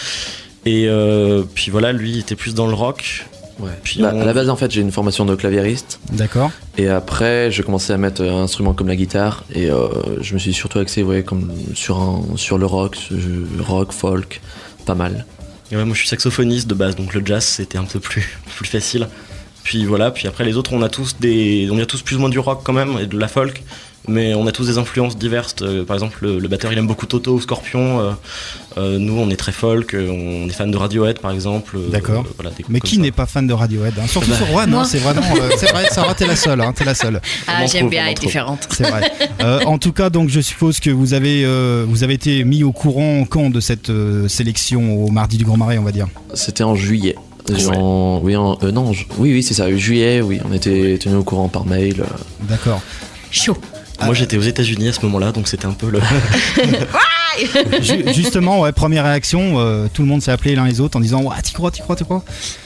Et euh, puis voilà lui il était plus dans le rock. Ouais. Puis Bah, on- À la base, en fait, j'ai une formation de claviériste. D'accord. Et après, j'ai commencé à mettre un instrument comme la guitare. Et euh, je me suis surtout axé ouais, comme sur, un, sur le rock, rock, folk, pas mal. Et ouais, moi je suis saxophoniste de base donc le jazz c'était un peu plus plus facile. Puis voilà puis après les autres on a tous des on a tous plus ou moins du rock quand même et de la folk. Mais on a tous des influences diverses. Euh, par exemple, le, le batteur il aime beaucoup Toto ou Scorpion. Euh, euh, nous, on est très folk. On est fan de Radiohead, par exemple. Euh, D'accord. voilà, Mais qui n'est pas fan de Radiohead hein Surtout sur Rouen, Moi. hein, c'est vraiment. euh, c'est vrai, Sarah, t'es la seule. Hein, t'es la seule. Ah, j'aime trouve, bien être différente. C'est vrai. Euh, en tout cas, donc je suppose que vous avez, euh, vous avez été mis au courant quand de cette euh, sélection au mardi du Grand Marais, on va dire. C'était en juillet. En- oui, en, euh, non, oui, oui, c'est ça, juillet, oui, on était tenu au courant par mail. euh. D'accord. Chaud. Moi j'étais aux États-Unis à ce moment-là, donc c'était un peu le. Ju- justement, ouais, première réaction, euh, tout le monde s'est appelé l'un les autres en disant Ouais, t'y crois, t'y crois, t'y crois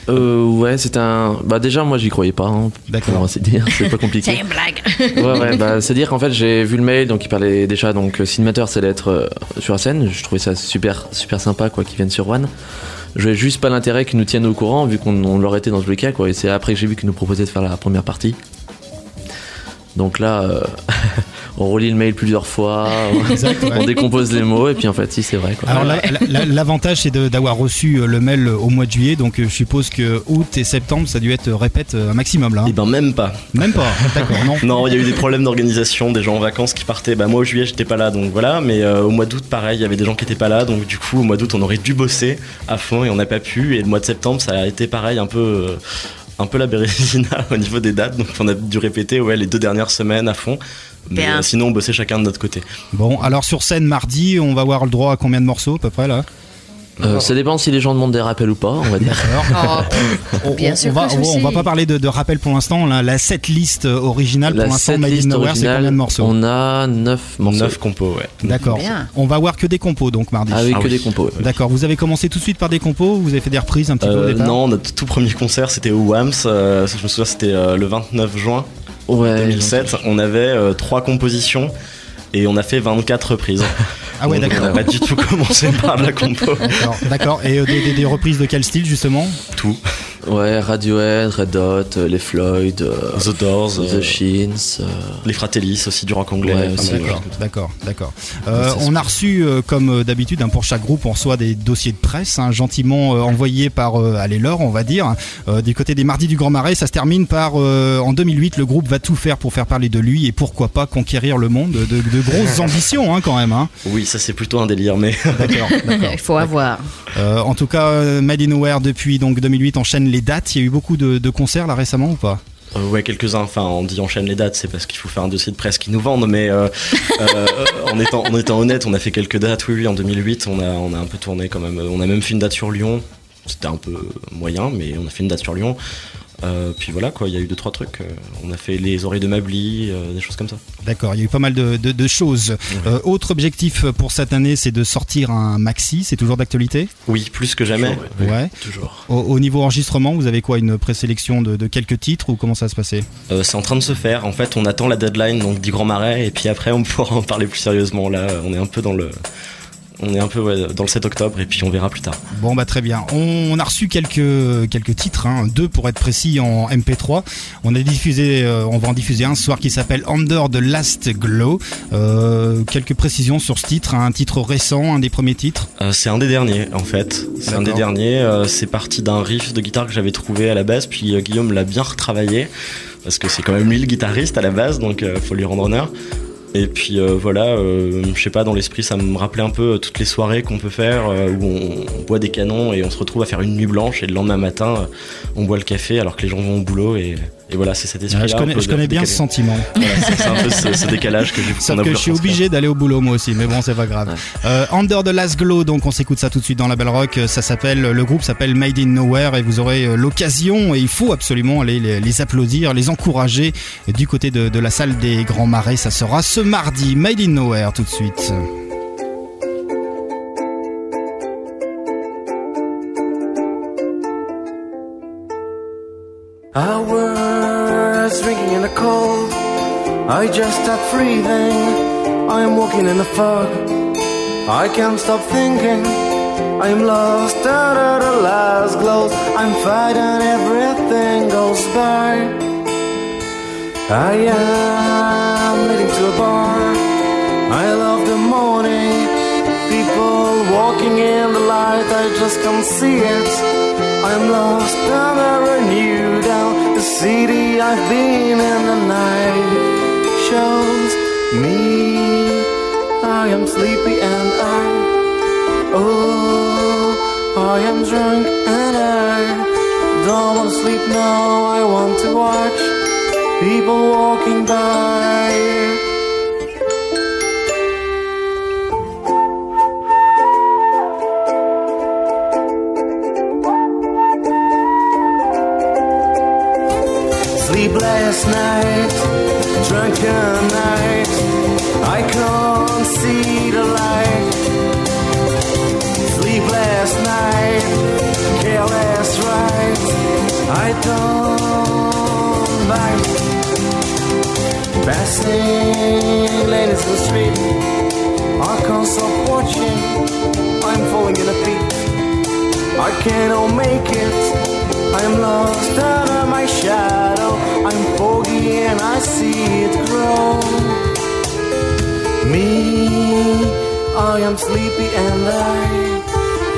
Euh, ouais, c'était un. Bah, déjà, moi, j'y croyais pas, hein, D'accord. ainsi dire, c'est pas C'est compliqué. une blague. ouais, ouais, bah, c'est dire qu'en fait, j'ai vu le mail, donc il parlait déjà, donc, euh, Cinémateur, c'est d'être euh, sur la scène. Je trouvais ça super, super sympa, quoi, qu'ils viennent sur One. Je voyais juste pas l'intérêt qu'ils nous tiennent au courant, vu qu'on on leur était dans tous les cas, quoi. Et c'est après que j'ai vu qu'ils nous proposaient de faire la première partie. Donc là, euh, on relit le mail plusieurs fois, Exact, ouais. on décompose les mots, et puis en fait, si, c'est vrai, quoi. Alors la- la- la- l'avantage c'est de- d'avoir reçu euh, le mail au mois de juillet, donc euh, je suppose que août et septembre ça a dû être euh, répète euh, un maximum là. hein. Et ben même pas. Même pas, d'accord, non. Non, il y a eu des problèmes d'organisation, des gens en vacances qui partaient. Bah moi au juillet j'étais pas là, donc voilà. Mais euh, au mois d'août pareil, il y avait des gens qui étaient pas là, donc du coup au mois d'août on aurait dû bosser à fond et on n'a pas pu. Et le mois de septembre ça a été pareil, un peu. euh, un peu la bérésina au niveau des dates, donc on a dû répéter ouais, les deux dernières semaines à fond. Mais Bien. euh, sinon on bossait chacun de notre côté. Bon, alors sur scène mardi, on va avoir le droit à combien de morceaux à peu près là? Euh, ça dépend si les gens demandent des rappels ou pas, on va dire. Oh, on, Bien on- sûr on va, que je on va- on va sais. pas parler de, de rappel pour l'instant. La, la set list euh, originale La pour l'instant, Made in setlist Nowhere, c'est combien de morceaux on a 9 morceaux. 9 compos, ouais. D'accord. On va voir que des compos donc mardi. Ah oui, Ah que oui. des compos. ouais. D'accord. Vous avez commencé tout de suite par des compos ou vous avez fait des reprises un petit peu au départ non, notre tout premier concert c'était au WAMS, euh, je me souviens c'était euh, le 29 juin Ouais, 2007. On avait euh, trois compositions et on a fait 24 reprises. Ah ouais, Donc, On d'accord. n'a pas du tout commencé par de la compo. D'accord, D'accord. Et euh, des, des- des reprises de quel style justement? Tout. Ouais, Radiohead, Red Hot, euh, les Floyd, euh, The Doors, euh, The Sheens. euh, les Fratellis aussi du rock anglais. Ouais, D'accord, d'accord, d'accord. Euh, on a reçu, euh, comme d'habitude, hein, pour chaque groupe, on reçoit des dossiers de presse, hein, gentiment euh, envoyés par euh, allez l'heure, on va dire. Euh, du côté des Mardis du Grand Marais, ça se termine par euh, en 2008, le groupe va tout faire pour faire parler de lui et pourquoi pas conquérir le monde. De, de grosses ambitions, hein, quand même. Hein. Oui, ça c'est plutôt un délire, mais D'accord. Il faut avoir. Euh, en tout cas, euh, Made in Nowhere depuis donc 2008 enchaîne les dates. Il y a eu beaucoup de, de concerts là récemment ou pas? Euh, ouais, quelques-uns. Enfin, on dit enchaîne les dates, c'est parce qu'il faut faire un dossier de presse qui nous vendent. Mais euh, euh, en, étant, en étant honnête, on a fait quelques dates. Oui, oui, en 2008, on a, on a un peu tourné quand même. On a même fait une date sur Lyon. C'était un peu moyen, mais on a fait une date sur Lyon. Euh, puis voilà quoi, il y a eu deux trois trucs. Euh, on a fait les oreilles de Mabli, euh, des choses comme ça. D'accord, il y a eu pas mal de, de- de choses. Euh, autre objectif pour cette année, c'est de sortir un maxi. C'est toujours d'actualité? Oui, plus que jamais. Ouais. Toujours. Au, au niveau enregistrement, vous avez quoi Une présélection de, de quelques titres ou comment ça va se passer Euh, c'est en train de se faire. En fait, on attend la deadline donc du Grand Marais et puis après on pourra en parler plus sérieusement. Là, on est un peu dans le, on est un peu ouais, dans le 7 octobre et puis on verra plus tard. Bon bah très bien. On a reçu quelques quelques titres, hein, deux pour être précis en MP3. On a diffusé, euh, on va en diffuser un ce soir qui s'appelle Under the Last Glow. Euh, quelques précisions sur ce titre, hein, un titre récent, un des premiers titres. Euh, c'est un des derniers en fait. C'est un des derniers. c'est parti d'un riff de guitare que j'avais trouvé à la base, puis Guillaume l'a bien retravaillé parce que c'est quand même lui le guitariste à la base, donc faut lui rendre honneur. Et puis euh, voilà, euh, je sais pas, dans l'esprit, ça me rappelait un peu euh, toutes les soirées qu'on peut faire où on, on boit des canons et on se retrouve à faire une nuit blanche et le lendemain matin, on boit le café alors que les gens vont au boulot et, et voilà, c'est cet esprit-là. Ouais, je connais, peu je connais bien ce sentiment. Voilà, c'est un peu ce, ce décalage que j'ai Sauf a que je suis obligé d'aller au boulot moi aussi, mais bon c'est pas grave. Euh, Under the Last Glow, donc on s'écoute ça tout de suite dans la Belle Rock. Ça s'appelle, le groupe s'appelle Made in Nowhere et vous aurez euh, l'occasion et il faut absolument aller les, les applaudir, les encourager du côté de, de la salle des Grands Marais. Ça sera ce mardi. Made in Nowhere tout de suite. I was drinking in the cold. I just stopped breathing. I am walking in the fog. I can't stop thinking. I am lost under the last glow. I'm fighting everything goes by. I am leading to a bar. I love the morning. People walking in the light. I just can't see it. I'm lost under a new down. City I've been in the night shows me. I am sleepy and I, oh, I am drunk and I don't want to sleep now. I want to watch people walking by. Sleepless night, drunken night. I can't see the light. Sleepless night, careless right. I don't bite. Passing ladies in the street. I can't stop watching. I'm falling in a pit. I cannot make it. I'm lost under my shadow. I'm foggy and I see it grow. Me, I am sleepy and I,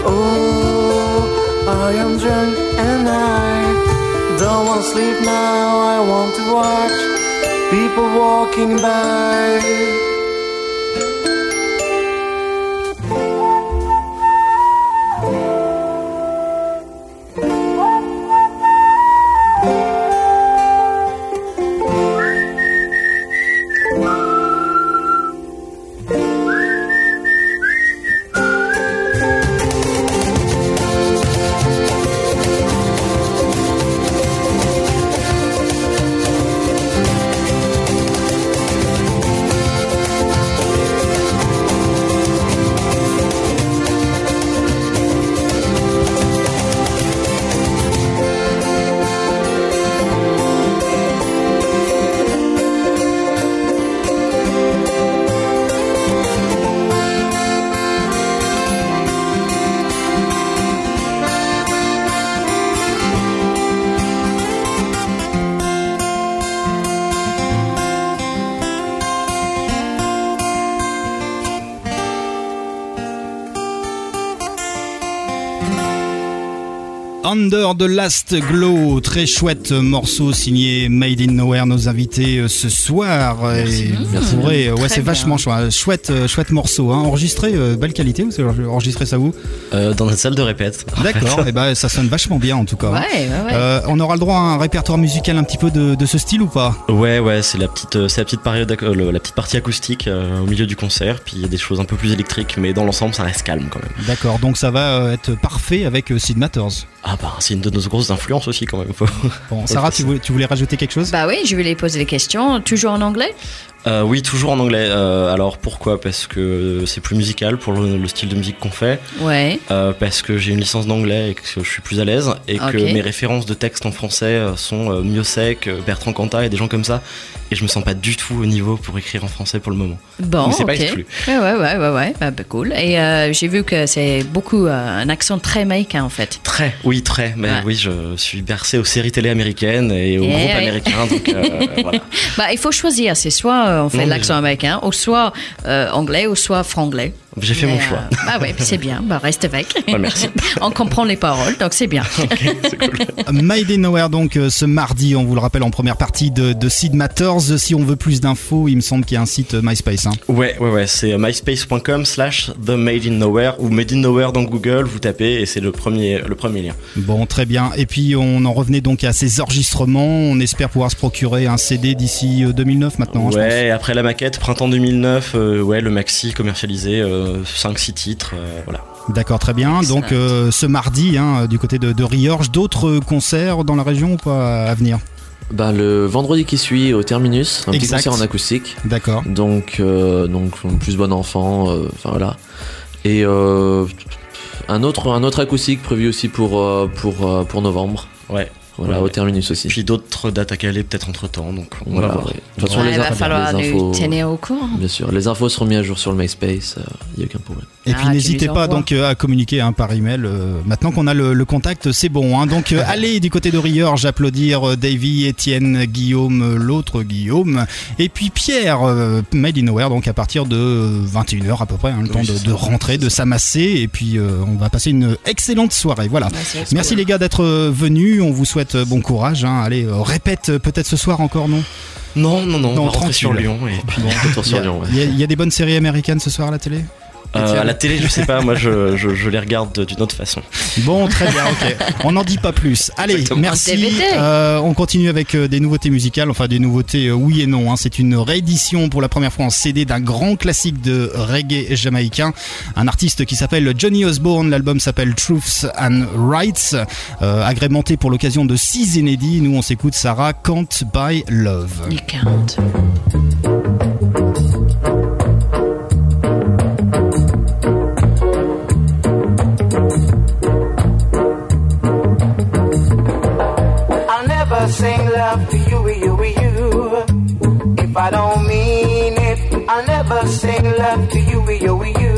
oh, I am drunk and I don't want sleep now. I want to watch people walking by. Under the Last Glow, très chouette morceau signé Made in Nowhere, nos invités euh, ce soir. Merci. Et vous pourrez- ouais, c'est vachement chouette, chouette, euh, chouette morceau. Hein. Enregistré, euh, belle qualité, vous avez enregistré ça où Euh, dans notre salle de répète. D'accord, et ben ça sonne vachement bien en tout cas. Ouais, ouais, ouais. Euh, on aura le droit à un répertoire musical un petit peu de, de ce style ou pas? Ouais, ouais, c'est la petite, euh, c'est la petite période, ac- euh, le- la petite partie acoustique euh, au milieu du concert. Puis il y a des choses un peu plus électriques, mais dans l'ensemble, ça reste calme quand même. D'accord, donc ça va euh, être parfait avec euh, Sid Matters. Ah Ah bah c'est une de nos grosses influences aussi quand même. Bon, Sarah, tu voulais, tu voulais rajouter quelque chose? Bah oui, je vais les poser des questions. Toujours en anglais? Euh, oui, toujours en anglais. Euh, alors pourquoi? Parce que c'est plus musical pour le, le style de musique qu'on fait. Ouais. Euh, parce que j'ai une licence d'anglais et que je suis plus à l'aise. Et que mes références de texte en français sont Miossec, euh, Bertrand Cantat et des gens comme ça. Et je me sens pas du tout au niveau pour écrire en français pour le moment. Bon, c'est ok. pas exclu. Ouais, ouais, ouais, ouais, ouais. Bah, bah, cool. Et j'ai vu que c'est beaucoup un accent très américain en fait. Très, oui, très. Mais Ouais. oui, je suis bercé aux séries télé américaines et aux Eh groupes ouais. américains. Donc voilà. Bah, il faut choisir. C'est soit on fait l'accent américain, ou soit euh, anglais, ou soit franglais. J'ai fait Mais, mon choix. euh, bah ouais, c'est bien. Bah reste avec. Ouais, merci. on comprend les paroles, donc c'est bien. Made in Nowhere, donc euh, ce mardi, on vous le rappelle en première partie de, de Sid Matters. Si on veut plus d'infos, il me semble qu'il y a un site euh, MySpace. hein. Ouais, ouais, ouais, c'est myspace.com slash the made in nowhere ou made in nowhere dans Google, vous tapez et c'est le premier, le premier lien. Bon, très bien. Et puis on en revenait donc à ces enregistrements. On espère pouvoir se procurer un CD d'ici euh, 2009 maintenant. hein, je ouais, après la maquette, printemps 2009, euh, ouais, le maxi commercialisé, 5-6 titres, euh, voilà. D'accord, très bien. Donc euh, ce mardi, hein, du côté de, de Riorges, d'autres concerts dans la région ou pas à venir? Bah, le vendredi qui suit au Terminus, un petit concert en acoustique. D'accord. Donc, euh, donc plus bon enfant, euh, enfin voilà. Et euh, un autre, un autre acoustique prévu aussi pour euh, pour euh, pour novembre. Ouais. Voilà, Ouais, au. Terminus aussi. Puis d'autres dates à caler peut-être entre temps, donc on Voilà, va voir. ouais. De toute façon, Ouais, les, il va infos- falloir les nous infos, tenir au courant. bien sûr, les infos seront mises à jour sur le MySpace. Il y a aucun problème. Et Ah, puis tu n'hésitez pas donc euh, à communiquer hein, par email. euh, maintenant qu'on a le, le contact, c'est bon. hein. Donc euh, allez du côté de Riorges applaudir euh, Davy, Étienne, Guillaume, euh, l'autre Guillaume, et puis Pierre, euh, Made in Nowhere, donc à partir de 21h à peu près, hein, le temps de, de rentrer, de s'amasser, et puis euh, on va passer une excellente soirée. Voilà. Merci les gars d'être euh, venus. On vous souhaite euh, bon courage. hein. Allez, euh, répète euh, peut-être ce soir encore, non? Non, non, non, on va rentrer sur. Lyon. Et puis, sur ouais. y il y a des bonnes séries américaines ce soir à la télé? Euh, à la télé, je sais pas, moi je, je, je les regarde d'une autre façon. Bon, très bien, ok. On n'en dit pas plus. Allez, Exactement. merci. Euh, on continue avec euh, des nouveautés musicales, enfin des nouveautés oui et non. hein. C'est une réédition pour la première fois en CD d'un grand classique de reggae jamaïcain, un artiste qui s'appelle Johnny Osborne. L'album s'appelle Truths and Rights, euh, agrémenté pour l'occasion de six inédits. Nous, on s'écoute Sarah Can't Buy Love. You can't. Sing love to you, you, you.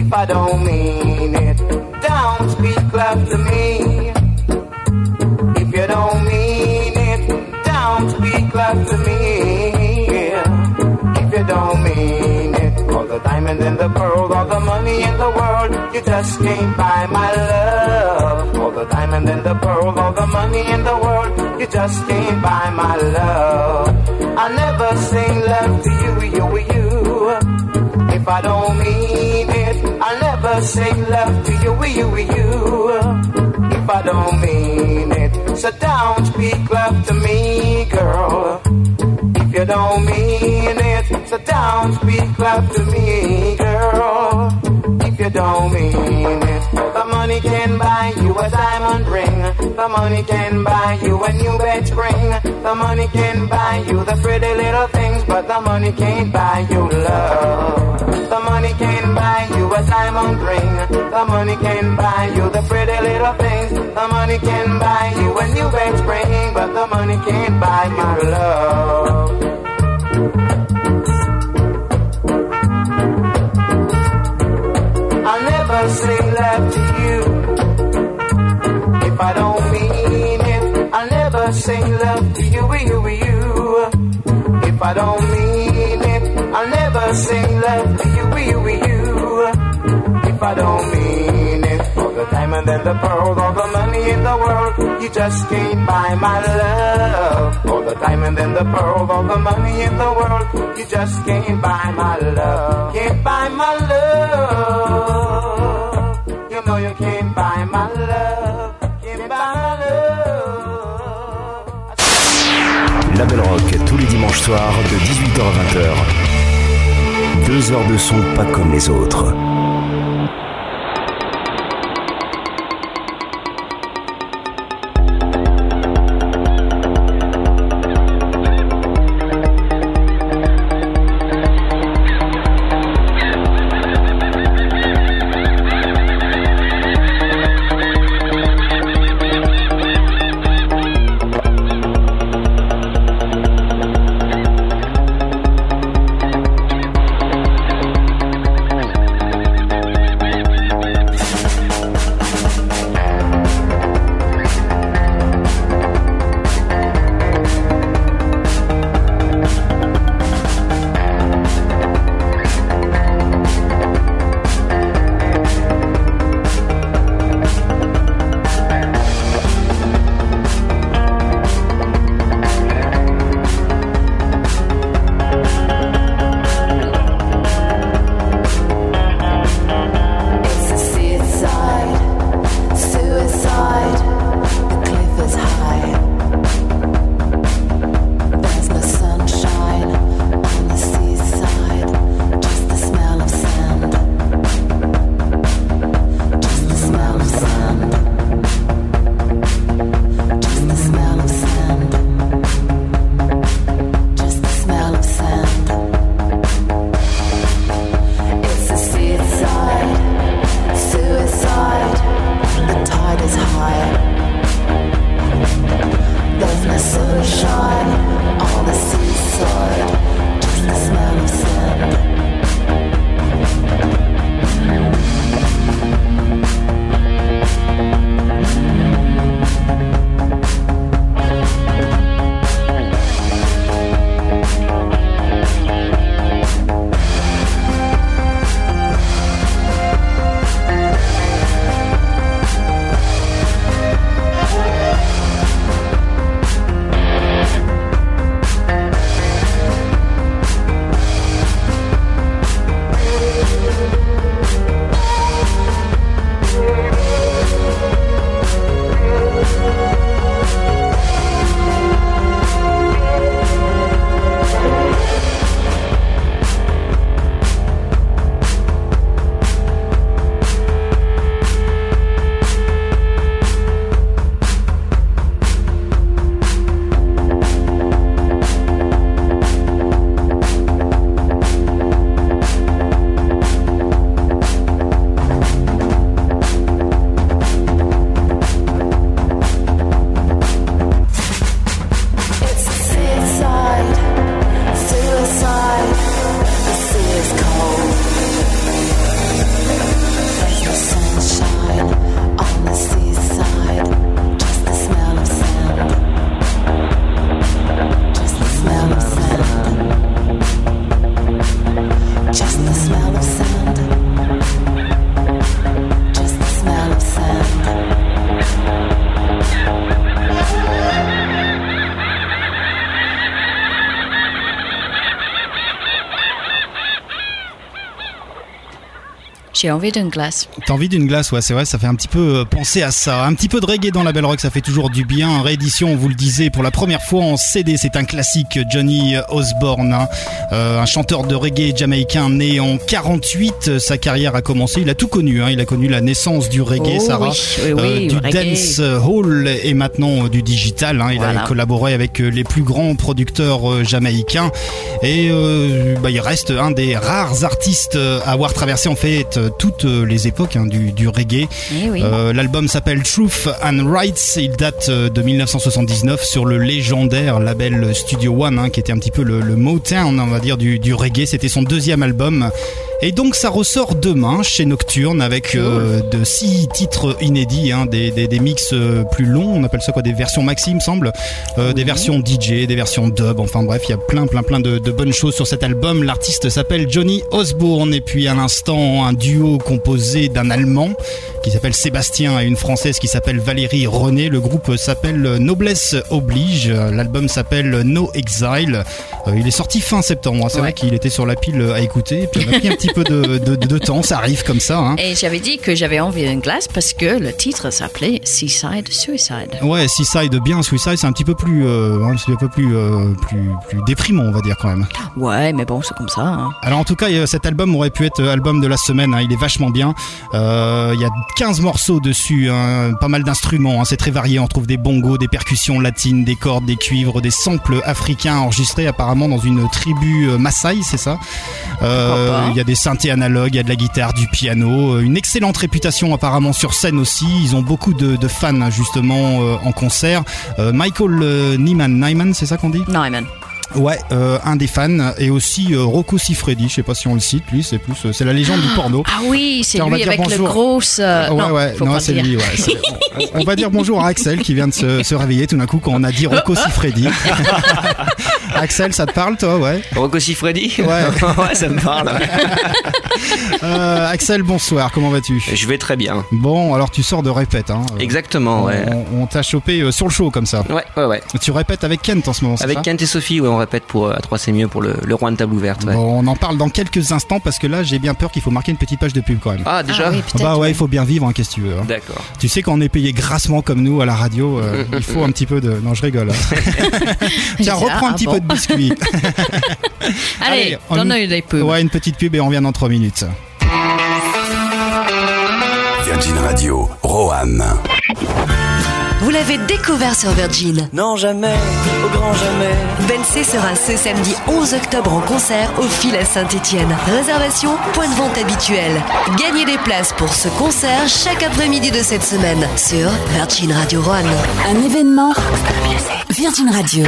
If I don't mean it, don't speak love to me. If you don't mean it, don't speak love to me. If you don't mean it, all the diamond and the pearl, all the money in the world, you just can't buy my love. All the diamond and the pearl, all the money in the world, you just can't buy my love. I never sing love to you. If I don't mean it, I'll never say love to you, you, you. If I don't mean it, so don't speak love to me, girl. If you don't mean it, so don't speak love to me, girl. If you don't mean it, money can buy you a diamond ring. The money can buy you a new bed spring. The money can buy you the pretty little things, but the money can't buy you love. The money can buy you a diamond ring. The money can buy you the pretty little things. The money can buy you a new bed spring, but the money can't buy you love. Never love to you if I don't mean it. I'll never say love to you, you, you. If I don't mean it, I'll never say love to you, you, you. If I don't mean it, all the diamond and the pearl, all the money in the world, you just can't buy my love. All the diamond and the pearl, all the money in the world, you just can't buy my love. Can't buy my love. Soirs de 18h à 20h. Deux heures de son pas comme les autres. J'ai envie d'une glace. T'as envie d'une glace, ouais, c'est vrai, ça fait un petit peu euh, penser à ça. Un petit peu de reggae dans la Belle Rock, ça fait toujours du bien. Réédition, on vous le disait, pour la première fois en CD, c'est un classique, Johnny Osborne, hein. Euh, un chanteur de reggae jamaïcain né en 48. Sa carrière a commencé, il a tout connu, hein. il a connu la naissance du reggae, Oh Sarah, oui, oui, oui, euh, du reggae. dance hall et maintenant du digital. hein. Il Voilà. a collaboré avec les plus grands producteurs jamaïcains et euh, bah, il reste un des rares artistes à avoir traversé en fait toutes euh, les époques hein, du, du reggae. Eh oui. Euh, L'album s'appelle Truth and Rights. Il date euh, de 1979 sur le légendaire label Studio One, hein, qui était un petit peu le, le Motown, on va dire, du, du reggae. C'était son deuxième album. Et donc ça ressort demain chez Nocturne avec euh, de six titres inédits, hein, des, des, des mix plus longs, on appelle ça quoi, des versions maxi, il me semble, euh, des versions DJ, des versions dub, enfin bref, il y a plein plein plein de, de bonnes choses sur cet album. L'artiste s'appelle Johnny Osbourne et puis à l'instant un duo composé d'un Allemand qui s'appelle Sébastien et une Française qui s'appelle Valérie René. Le groupe s'appelle Noblesse Oblige, l'album s'appelle No Exile. Euh, il est sorti fin septembre, hein. c'est Ouais. vrai qu'il était sur la pile à écouter, et puis on a pris un petit peu de, de- de temps, ça arrive comme ça. Hein. Et j'avais dit que j'avais envie d'une glace parce que le titre s'appelait Seaside Suicide. Ouais, Seaside bien, Suicide c'est un petit peu plus, euh, hein, un peu plus, euh, plus, plus déprimant on va dire quand même. Ouais, mais bon, c'est comme ça. hein. Alors en tout cas, cet album aurait pu être album de la semaine. hein, il est vachement bien. Euh, Il y a 15 morceaux dessus, hein, pas mal d'instruments. hein, c'est très varié. On trouve des bongos, des percussions latines, des cordes, des cuivres, des samples africains enregistrés apparemment dans une tribu euh, Maasai, c'est ça? Euh, Il y a des synthés analogues, il y a de la guitare, du piano. Une excellente réputation apparemment sur scène aussi. Ils ont beaucoup de, de fans hein, justement en concert. Michael Nyman, Nyman, c'est ça qu'on dit? Nyman. Ouais, euh, un des fans et aussi euh, Rocco Siffredi, je sais pas si on le cite, lui c'est plus euh, c'est la légende du porno. Ah oui, c'est Tiens, on va lui dire avec le bonjour. gros. euh, ouais non, ouais, non c'est lui. Ouais, on, on va dire bonjour à Axel qui vient de se, se réveiller tout d'un coup quand on a dit Rocco Siffredi. Axel, ça te parle toi, ouais? Rocco Siffredi? Ouais. ouais, ça me parle. Euh, Axel, bonsoir, comment vas-tu? Je vais très bien. Bon, alors tu sors de répète, hein. Exactement, ouais. On, on t'a chopé sur le show comme ça. Ouais, ouais, ouais. Tu répètes avec Kent en ce moment, c'est Avec ça? Kent et Sophie, ouais, on répète pour euh, à 3 c'est mieux pour le, le roi de table ouverte. Ouais. Bon, on en parle dans quelques instants parce que là j'ai bien peur qu'il faut marquer une petite page de pub quand même. Ah, déjà Ah oui, peut-être. Bah ouais, il faut bien vivre, hein, qu'est-ce que tu veux. hein. D'accord. Tu sais quand on est payé grassement comme nous à la radio, euh, il faut un petit peu de. Non, je rigole. hein. Tiens, Ah, reprends un petit bon. peu de biscuit. Allez, on- donne-nous des pubs. Ouais, une petite pub et on revient dans 3 minutes. Virgin Radio, Rohan. Vous l'avez découvert sur Virgin. Non, jamais, au grand jamais. Ben C sera ce samedi 11 octobre en concert au fil à Saint-Etienne. Réservation, point de vente habituel. Gagnez des places pour ce concert chaque après-midi de cette semaine sur Virgin Radio One. Un événement Virgin Radio.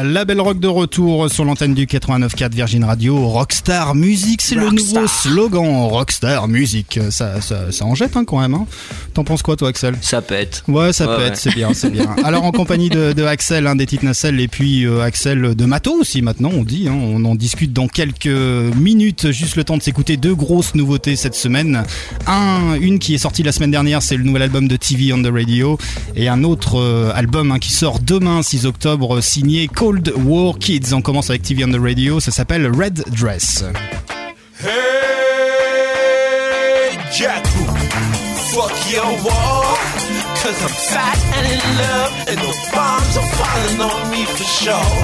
La belle rock de retour sur l'antenne du 89.4 Virgin Radio. Rockstar Music, c'est le nouveau slogan. Rockstar Music. Ça, ça, ça en jette hein, quand même. Hein. T'en penses quoi, toi, Axel? Ça pète. Ouais, ça Ouais, ouais. C'est bien, c'est bien. Alors en compagnie de, Axel, des petites nacelles, et puis euh, Axel de Mato aussi maintenant, on dit, hein, on en discute dans quelques minutes, juste le temps de s'écouter deux grosses nouveautés cette semaine. Un, une qui est sortie la semaine dernière, c'est le nouvel album de TV on the Radio, et un autre euh, album hein, qui sort demain, 6 octobre, signé Cold War Kids. On commence avec TV on the Radio, ça s'appelle Red Dress. Cause I'm fat and in love, and the bombs are falling on me for sure.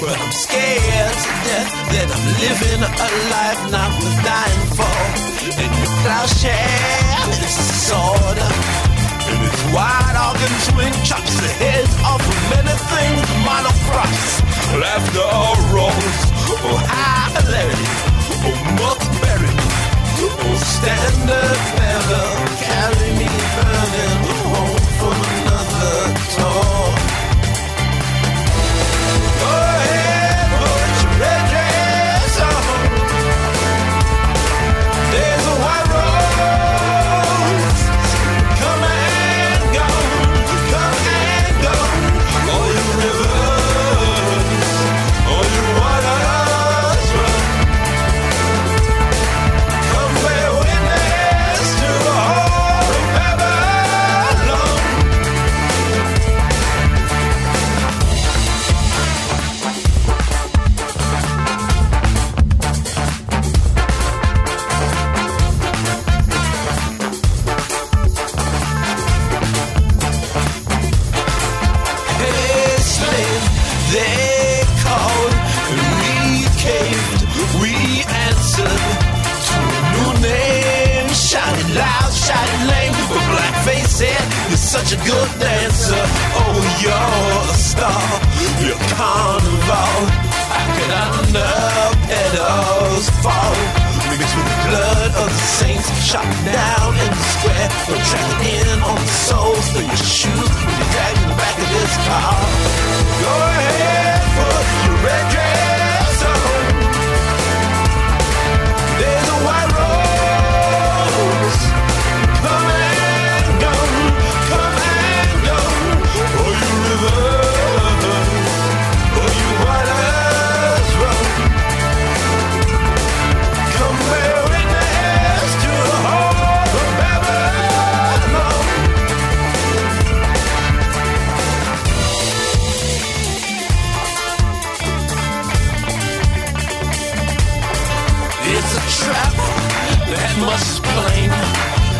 But I'm scared to death that I'm living a life not worth dying for. And your plowshare is a sword. And its wide organs wing chops the heads off of many things monocrops. Laughter or rose, or hilarity, or mulberry, standard bearer. Carry me burning home from another tour. Go ahead, such a good dancer. Oh, you're a star. You're carnival. How could under pedals fall? Mixed with the blood of the saints, shot down in the square. Or trapped in on the soles of your shoes when you're dragged in the back of this car. Go ahead, put your red dress must plain.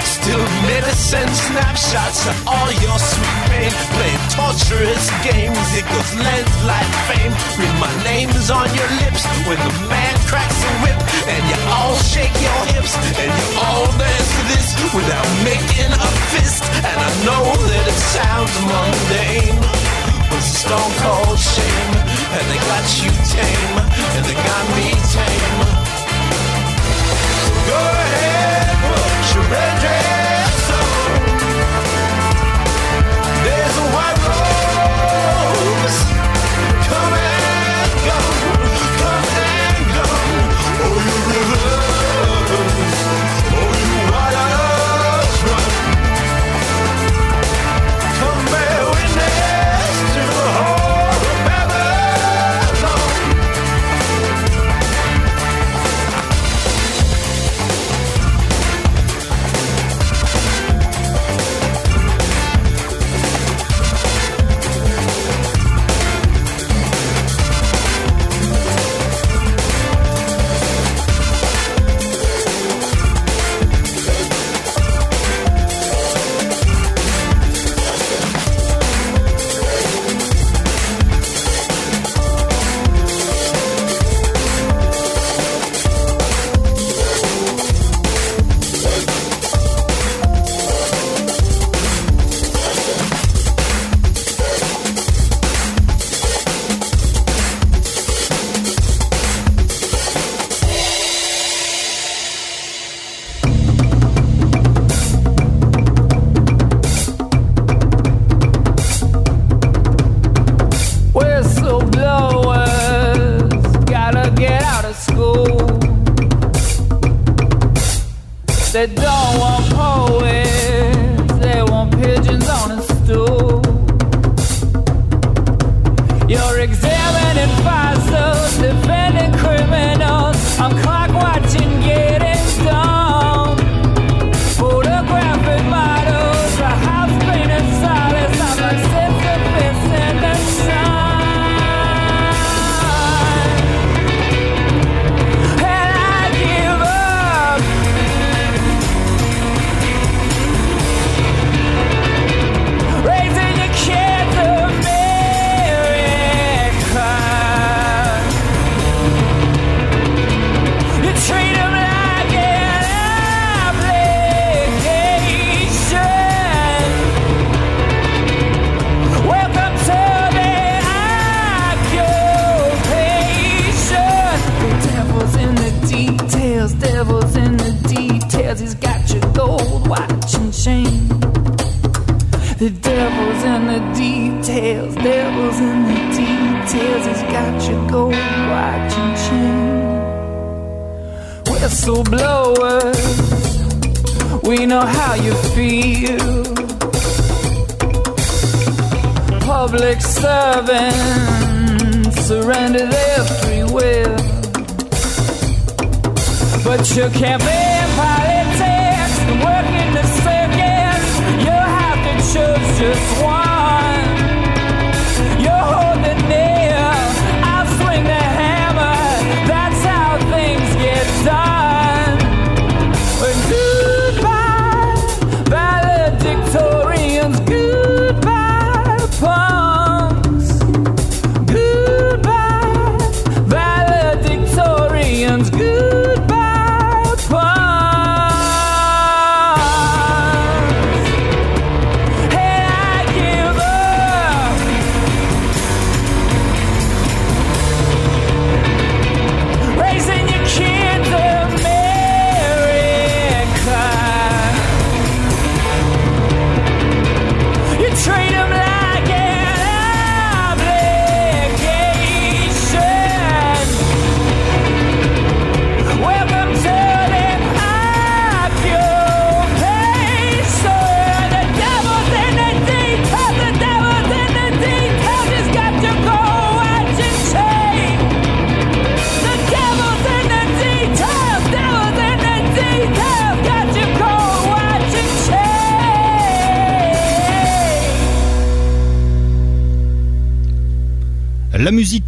Still medicine snapshots of all your sweet pain. Playing torturous games, it goes lens like fame. Read my name is on your lips when the man cracks the whip. And you all shake your hips and you all dance to this without making a fist. And I know that it sounds mundane. But it's a stone cold shame. And they got you tame. And they got me tame. Go ahead, put your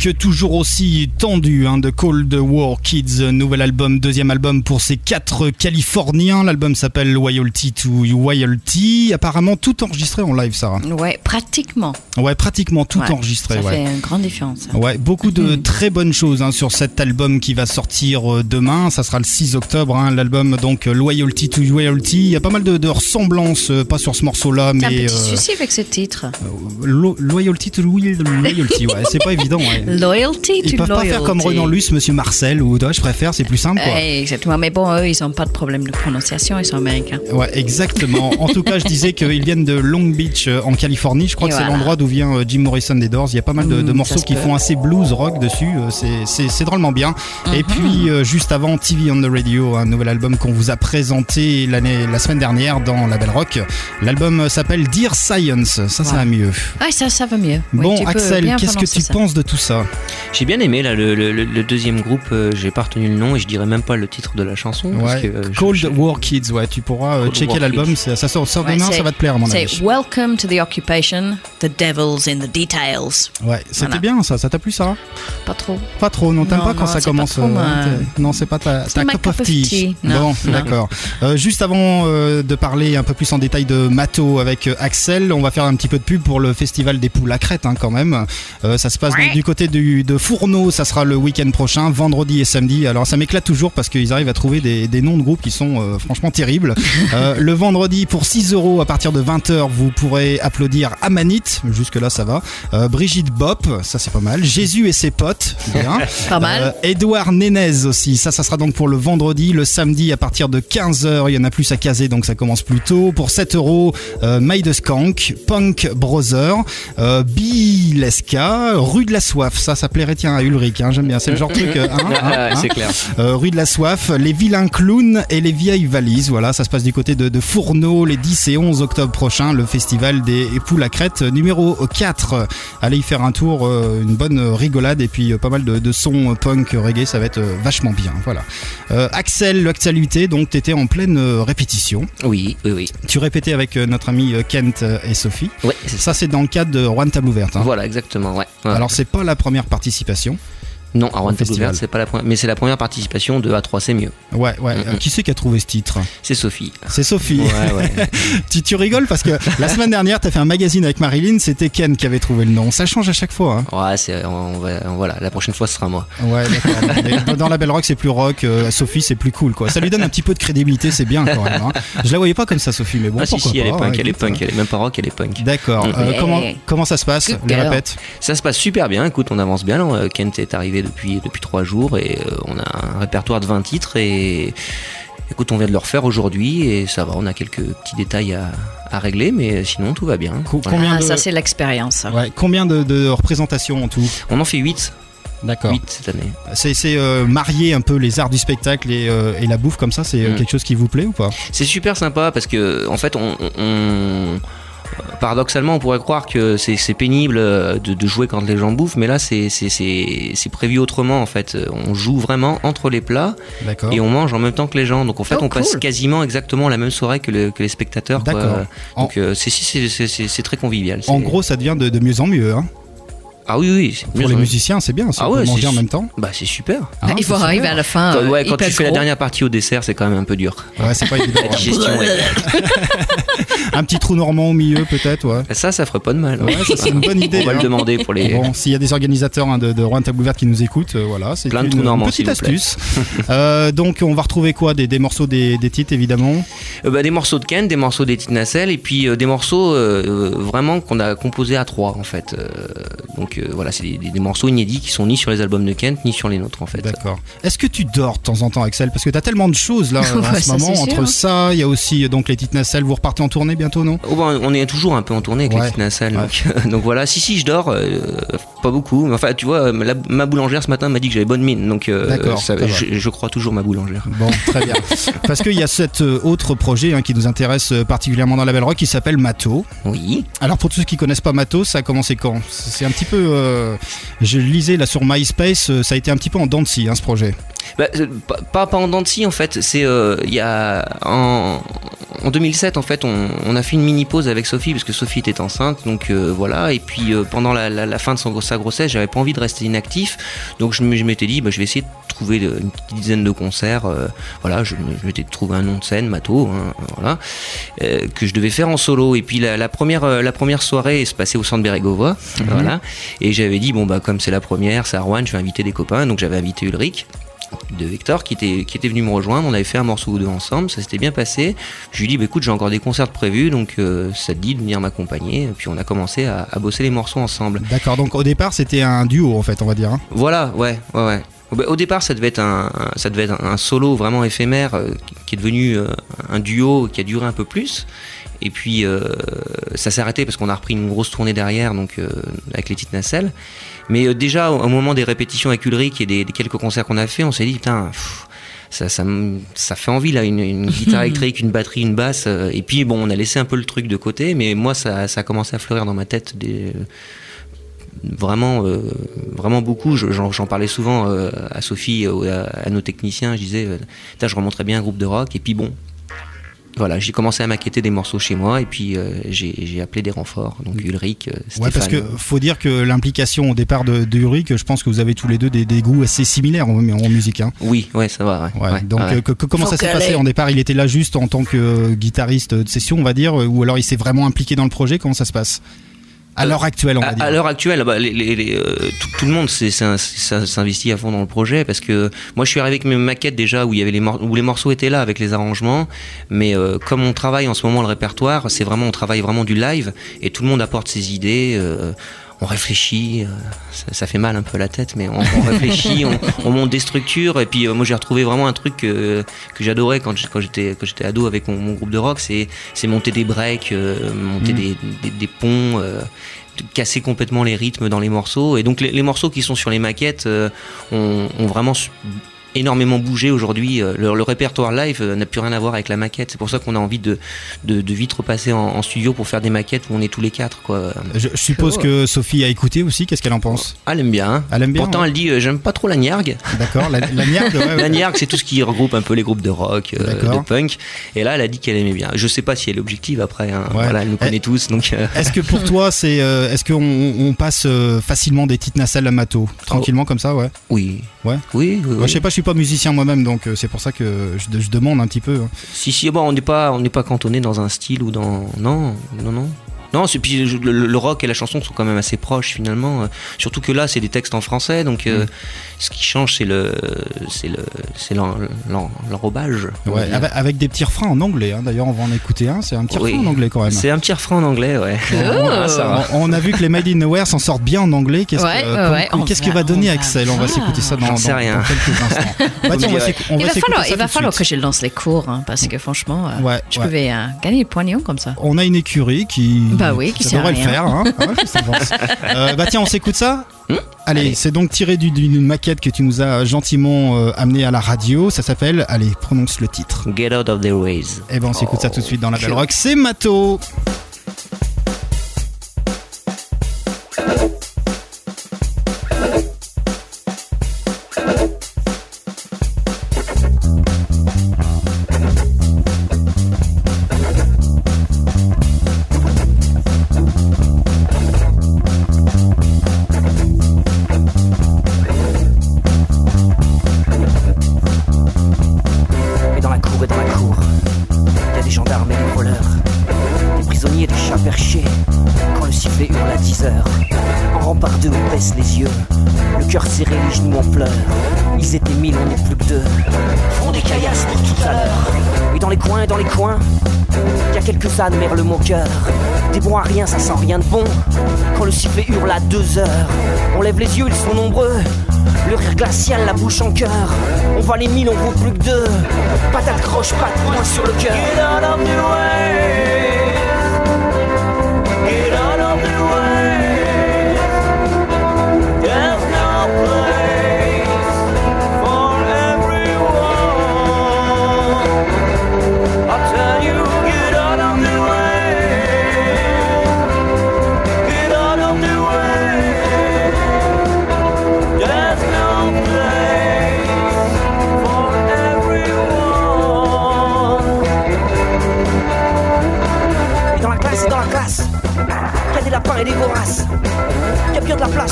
musique toujours aussi tendue hein, de Cold War Kids, nouvel album, deuxième album pour ces quatre Californiens. L'album s'appelle Loyalty to Loyalty. Apparemment tout enregistré en live, Sarah. Ouais, pratiquement. Ouais, pratiquement tout Ouais, enregistré. Ça ouais. fait une grande différence. Ouais, beaucoup de très bonnes choses hein, sur cet album qui va sortir euh, demain. Ça sera le 6 octobre. hein, L'album donc euh, Loyalty to Loyalty. Il y a pas mal de, de ressemblances, euh, pas sur ce morceau-là, T'as un mais petit euh, souci avec ce titre? lo- Loyalty to Loyalty. Ouais, c'est pas évident. Ouais. Loyalty Ils to peuvent pas faire comme. Renan Luce, Monsieur Marcel ou toi, je préfère, c'est plus simple quoi. Eh, Exactement, mais bon, eux, ils n'ont pas de problème de prononciation, ils sont américains. Ouais, exactement. en tout cas, je disais qu'ils viennent de Long Beach euh, en Californie. Je crois Et que c'est l'endroit d'où vient euh, Jim Morrison des Doors. Il y a pas mal de, de Mm, morceaux qui peut. font assez blues rock dessus. Euh, c'est- drôlement bien. Mhm. Et puis, euh, juste avant, TV on the Radio, un nouvel album qu'on vous a présenté l'année, la semaine dernière dans la Belle Rock. L'album s'appelle Dear Science. Ça, ça va mieux. Ah, ça, ça va mieux. Bon, Axel, qu'est-ce que tu ça. penses de tout ça? J'ai bien aimé là le, le- le- le deuxième groupe, euh, j'ai pas retenu le nom et je dirais même pas le titre de la chanson. parce Ouais, que, euh, je- Cold War Kids, ouais, tu pourras euh, checker l'album. Ça, ça sort, sort Ouais, demain, ça va te plaire à mon C'est avis. Welcome to the occupation, the devil's in the details. Ouais, c'était Voilà. bien ça. Ça t'a plu, Sarah Pas trop. Pas trop, non, t'aimes pas quand non, ça pas commence. trop euh, Non, c'est pas ta, C'est ta cup of tea. Non, bon, d'accord. Euh, juste avant euh, de parler un peu plus en détail de Mato avec euh, Axel, on va faire un petit peu de pub pour le festival des poules à crête hein, quand même. Euh, ça se passe donc du côté du, de Fourneau, ça sera le week-end prochain, vendredi et samedi. Alors ça m'éclate toujours parce qu'ils arrivent à trouver des, des noms de groupes qui sont euh, franchement terribles. Euh, le vendredi pour 6 euros à partir de 20h, vous pourrez applaudir Amanite, jusque là ça va. Euh, Brigitte Bop, ça c'est pas mal. Jésus et ses potes, bien. Pas mal. Edouard Nénez aussi, ça, ça sera donc pour le vendredi. Le samedi, à partir de 15h, il y en a plus à caser, donc ça commence plus tôt. Pour 7 euros, euh, Maï de Skank, Punk Brother, Bileska, Rue de la Soif. Ça, ça plairait tiens à Ulrich, hein, j'aime bien. C'est le genre de truc. euh, hein, hein, c'est hein. clair. Euh, rue de la Soif, les vilains clowns et les vieilles valises. Voilà, ça se passe du côté de, de Fourneau les 10 et 11 octobre prochain, le festival des poules à crête numéro 4. Allez y faire un tour, euh, une bonne rigolade et puis euh, pas mal de, de sons punk, reggae, ça va être vachement bien. Voilà. Axel, l'actualité, donc t'étais en pleine répétition. Oui, oui, oui. Tu répétais avec notre ami Kent et Sophie. C'est Ça, c'est dans le cadre de Rouen Table Ouverte. Voilà, exactement, ouais. Ouais. Alors, c'est pas la première participation. Non, Table festival. C'est pas la première, mais c'est la première participation de A3, c'est mieux. Ouais, ouais. Mm, Euh, mm. qui c'est qui a trouvé ce titre? C'est Sophie. C'est Sophie. Ouais, ouais. tu, tu rigoles parce que la semaine dernière, t'as fait un magazine avec Marilyn, c'était Ken qui avait trouvé le nom. Ça change à chaque fois. hein. Ouais, c'est, on voilà, la prochaine fois ce sera moi. Ouais, d'accord. Dans la Belle Rock, c'est plus rock. euh, Sophie, c'est plus cool, quoi. Ça lui donne un petit peu de crédibilité, c'est bien quand même. hein. Je la voyais pas comme ça, Sophie, mais bon, ah si, pourquoi si, elle est punk, ouais, elle est punk, elle est même pas rock, elle est punk. D'accord. Mm. Euh, comment, comment ça se passe? Girl. répètes Ça se passe super bien, écoute, on avance bien. là. Kent est arrivé depuis, depuis trois jours et euh, on a un répertoire de 20 titres et écoute, on vient de le refaire aujourd'hui et ça va, on a quelques petits détails à, à régler, mais sinon tout va bien. Combien Ah, de- ça, c'est l'expérience. Ouais, Combien de, de représentations en tout? On en fait 8, D'accord. 8 cette année. C'est c'est, euh, marier un peu les arts du spectacle et, euh, et la bouffe comme ça, c'est euh, Mm. quelque chose qui vous plaît ou pas? C'est super sympa parce que en fait on- paradoxalement on pourrait croire que c'est pénible euh, de, de jouer quand les gens bouffent mais là c'est prévu autrement en fait on joue vraiment entre les plats et on mange en même temps que les gens donc en fait Oh, on passe quasiment exactement la même soirée que, le- que les spectateurs quoi. D'accord. En- donc euh, c'est très convivial En gros, ça devient de, de mieux en mieux. Hein. Ah oui oui Pour les musiciens, c'est bien. Si Ah on peut ouais, manger en même temps. bah c'est super Hein, Il faut arriver super. à la fin. Quand- euh, ouais, quand tu fais la dernière partie au dessert c'est quand même un peu dur Ouais, c'est pas évident. la digestion ouais. un petit trou normand au milieu, peut-être. Ouais. ça ça ferait pas de mal Ouais, ça, c'est une bonne idée. on va hein. le demander pour les Bon, s'il y a des organisateurs hein, de, de Rouen Table Ouverte qui nous écoutent, euh, voilà, c'est Plein de une, trous normands, petite astuce. Euh, donc, on va retrouver quoi des, des morceaux des, des titres, évidemment? Euh, bah, des morceaux de Ken, des morceaux des Tina Nacelle et puis des morceaux vraiment qu'on a composés à trois en fait. Euh, donc euh, voilà, c'est des, des- des morceaux inédits qui sont ni sur les albums de Kent ni sur les nôtres en fait. D'accord. Est-ce que tu dors de temps en temps, Axel? Parce que tu as tellement de choses là en Ouais, ce moment. sûr, Entre hein. ça, il y a aussi donc les petites nacelles. Vous repartez en tournée bientôt, non? Oh, bah, on est toujours un peu en tournée avec Ouais. les Tina Nacelle, Ouais. donc, donc voilà. Si si, je dors, euh, pas beaucoup. Mais enfin, tu vois, la- ma boulangère ce matin m'a dit que j'avais bonne mine, donc euh, ça- je, je crois toujours ma boulangère. Bon, très bien. Parce qu'il y a cet autre projet hein, qui nous intéresse particulièrement dans la Belle Rock qui s'appelle Mato. Oui. Alors pour tous ceux qui connaissent pas Mato, ça a commencé quand? C'est un petit peu euh, je lisais là sur MySpace, euh, ça a été un petit peu en dents de scie, hein, ce projet. Bah, euh, pas- pas, en dents de scie en fait, c'est il y a en, en 2007 en fait on, on a fait une mini pause avec Sophie parce que Sophie était enceinte donc euh, voilà et puis euh, pendant la, la- la fin de son- sa grossesse j'avais pas envie de rester inactif donc je m'étais dit bah, je vais essayer de trouver une petite dizaine de concerts euh, voilà je, je m'étais trouvé un nom de scène Mato hein, voilà que je devais faire en solo et puis la, la première la première soirée se passait au centre Bérégovois Mhm. voilà et j'avais dit bon bah comme c'est la première c'est à Rouen je vais inviter des copains donc j'avais invité Ulrich de Victor qui était, qui était venu me rejoindre. On avait fait un morceau ou deux ensemble, ça s'était bien passé. Je lui ai dit, bah, écoute, j'ai encore des concerts prévus, donc euh, ça te dit de venir m'accompagner. Puis on a commencé à, à bosser les morceaux ensemble. D'accord, donc au départ c'était un duo en fait, on va dire. hein. Voilà, ouais, ouais, ouais. Bah, Au départ, ça devait être un, ça devait être un solo vraiment éphémère euh, qui- qui est devenu euh, un duo qui a duré un peu plus. Et puis euh, ça s'est arrêté parce qu'on a repris une grosse tournée derrière, donc euh, avec les petites nacelles. Mais euh, déjà au, au moment des répétitions avec Ulrich et des, des quelques concerts qu'on a fait, on s'est dit putain. pff, ça, ça, me- ça fait envie là, une, une guitare électrique, une batterie, une basse. euh, et puis bon, on a laissé un peu le truc de côté, mais moi ça, ça a commencé à fleurir dans ma tête des, vraiment euh, vraiment beaucoup Je- j'en parlais souvent à Sophie à, à nos techniciens je disais Putain, je remonterais bien un groupe de rock et puis bon voilà j'ai commencé à maqueter des morceaux chez moi et puis euh, j'ai appelé des renforts donc Ulrich euh, Ouais, parce que Stéphane. faut dire que l'implication au départ de, de Ulrich, je pense que vous avez tous les deux des, des goûts assez similaires en, en musique. Hein. oui ouais ça va ouais, Ouais, Ouais, donc ouais. euh, que- que- comment Faut ça s'est passé en départ? Il était là juste en tant que euh, guitariste de session, on va dire, ou alors il s'est vraiment impliqué dans le projet? Comment ça se passe? À l'heure actuelle, on va dire. à l'heure actuelle, bah, les- les- les, euh, tout, tout le monde s'investit à fond dans le projet parce que moi je suis arrivé avec mes maquettes déjà où il y avait les mor- où les morceaux étaient là avec les arrangements, mais euh, comme on travaille en ce moment le répertoire, c'est vraiment on travaille vraiment du live et tout le monde apporte ses idées. euh, on réfléchit, euh, ça, ça fait mal un peu à la tête, mais on, on réfléchit, on, on monte des structures. Et puis euh, moi j'ai retrouvé vraiment un truc que, que j'adorais quand j'étais quand j'étais ado avec mon, mon groupe de rock, c'est monter des breaks, euh, monter Mm. des, des, des ponts. euh, casser complètement les rythmes dans les morceaux et donc les, les morceaux qui sont sur les maquettes euh, ont, ont vraiment énormément bougé aujourd'hui Euh, le, le répertoire live euh, n'a plus rien à voir avec la maquette c'est pour ça qu'on a envie de, de, de vite repasser en, en studio pour faire des maquettes où on est tous les quatre quoi Je, je suppose que Sophie a écouté aussi, qu'est-ce qu'elle en pense? Elle aime bien. hein. Elle aime bien. Pourtant, ouais. elle dit euh, j'aime pas trop la niargue. D'accord, la, la niargue, ouais, ouais. La niargue, c'est tout ce qui regroupe un peu les groupes de rock, euh, de punk. Et là, elle a dit qu'elle aimait bien. Je sais pas si elle est objective après. hein. Voilà, elle nous Eh, connaît tous, donc. euh, Est-ce que pour toi, c'est, est-ce qu'on on passe facilement des petites nacelles à mato, tranquillement comme ça, ouais Oui. Ouais. Oui. oui, je sais pas, je suis pas musicien moi-même, donc euh, c'est pour ça que je, demande un petit peu. hein. Si si bon on n'est pas on pas cantonné dans un style ou dans non non non non c'est puis le, le rock et la chanson sont quand même assez proches finalement euh, surtout que là c'est des textes en français donc euh, Mm. ce qui change c'est le c'est le c'est l'en- l'en- l'enrobage Ouais, avec, avec des petits refrains en anglais. hein. D'ailleurs, on va en écouter un. C'est un petit Oui. refrain en anglais quand même. c'est un petit refrain en anglais ouais On, Ah, on- on a vu que les Made in Nowhere s'en sortent bien en anglais. Qu'est-ce Ouais, que, qu'est-ce va- que va donner on va Axel On va voir. s'écouter ça dans, J'en sais dans- rien. dans quelques instants. Bah, tiens, on va on il va falloir, ça il va falloir que je lance les cours, hein, parce que franchement, euh, Ouais, je ouais. pouvais euh, gagner des poignons comme ça. On a une écurie qui, Bah oui, qui ça sert à devrait le faire. Hein. Ah ouais, Euh, bah tiens, on s'écoute ça Hmm Allez, c'est donc tiré du- d'une maquette que tu nous as gentiment euh, amené à la radio. Ça s'appelle, allez, prononce le titre. Get out of their ways Et ben on s'écoute ça tout de suite dans la belle rock. C'est Mato. Deux heures, on lève les yeux, ils sont nombreux. Le rire glacial, la bouche en cœur. On va les mille, on vaut plus que deux. Patate croche, pas de sur le cœur.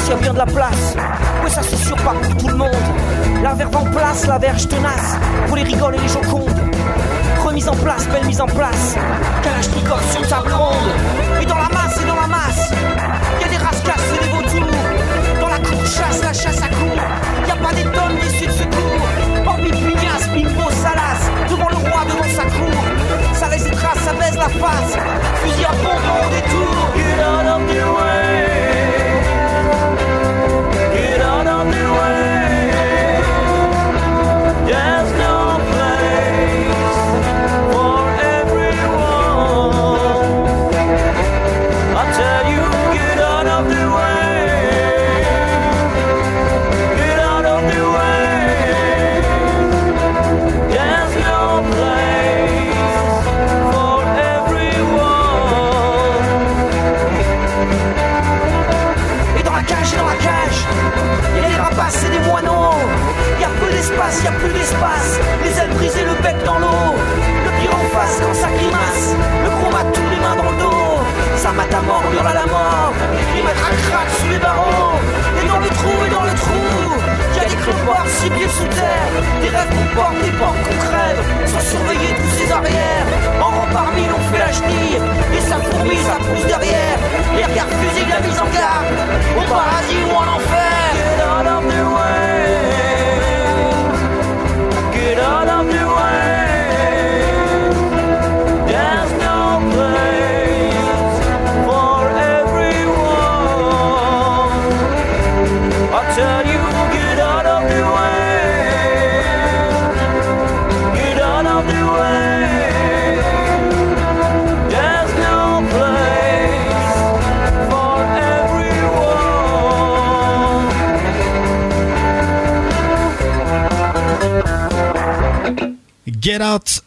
Y a bien de la place. Ouais, ça c'est sûr pas pour tout le monde. La verve en place, la verge tenace. Pour les rigoles et les jocondes. Remise en place, belle mise en place. Kalachnikov sur table ronde. Et dans la masse, et dans la masse. Y a des rascasses et des vautours. Dans la cour chasse, la chasse à court. Y a pas des tonnes d'issues de secours. Hormis pugnace, bimbo, salace. Devant le roi, devant sa cour. Ça laisse des traces, ça baise la face. Fusil à pompe détour.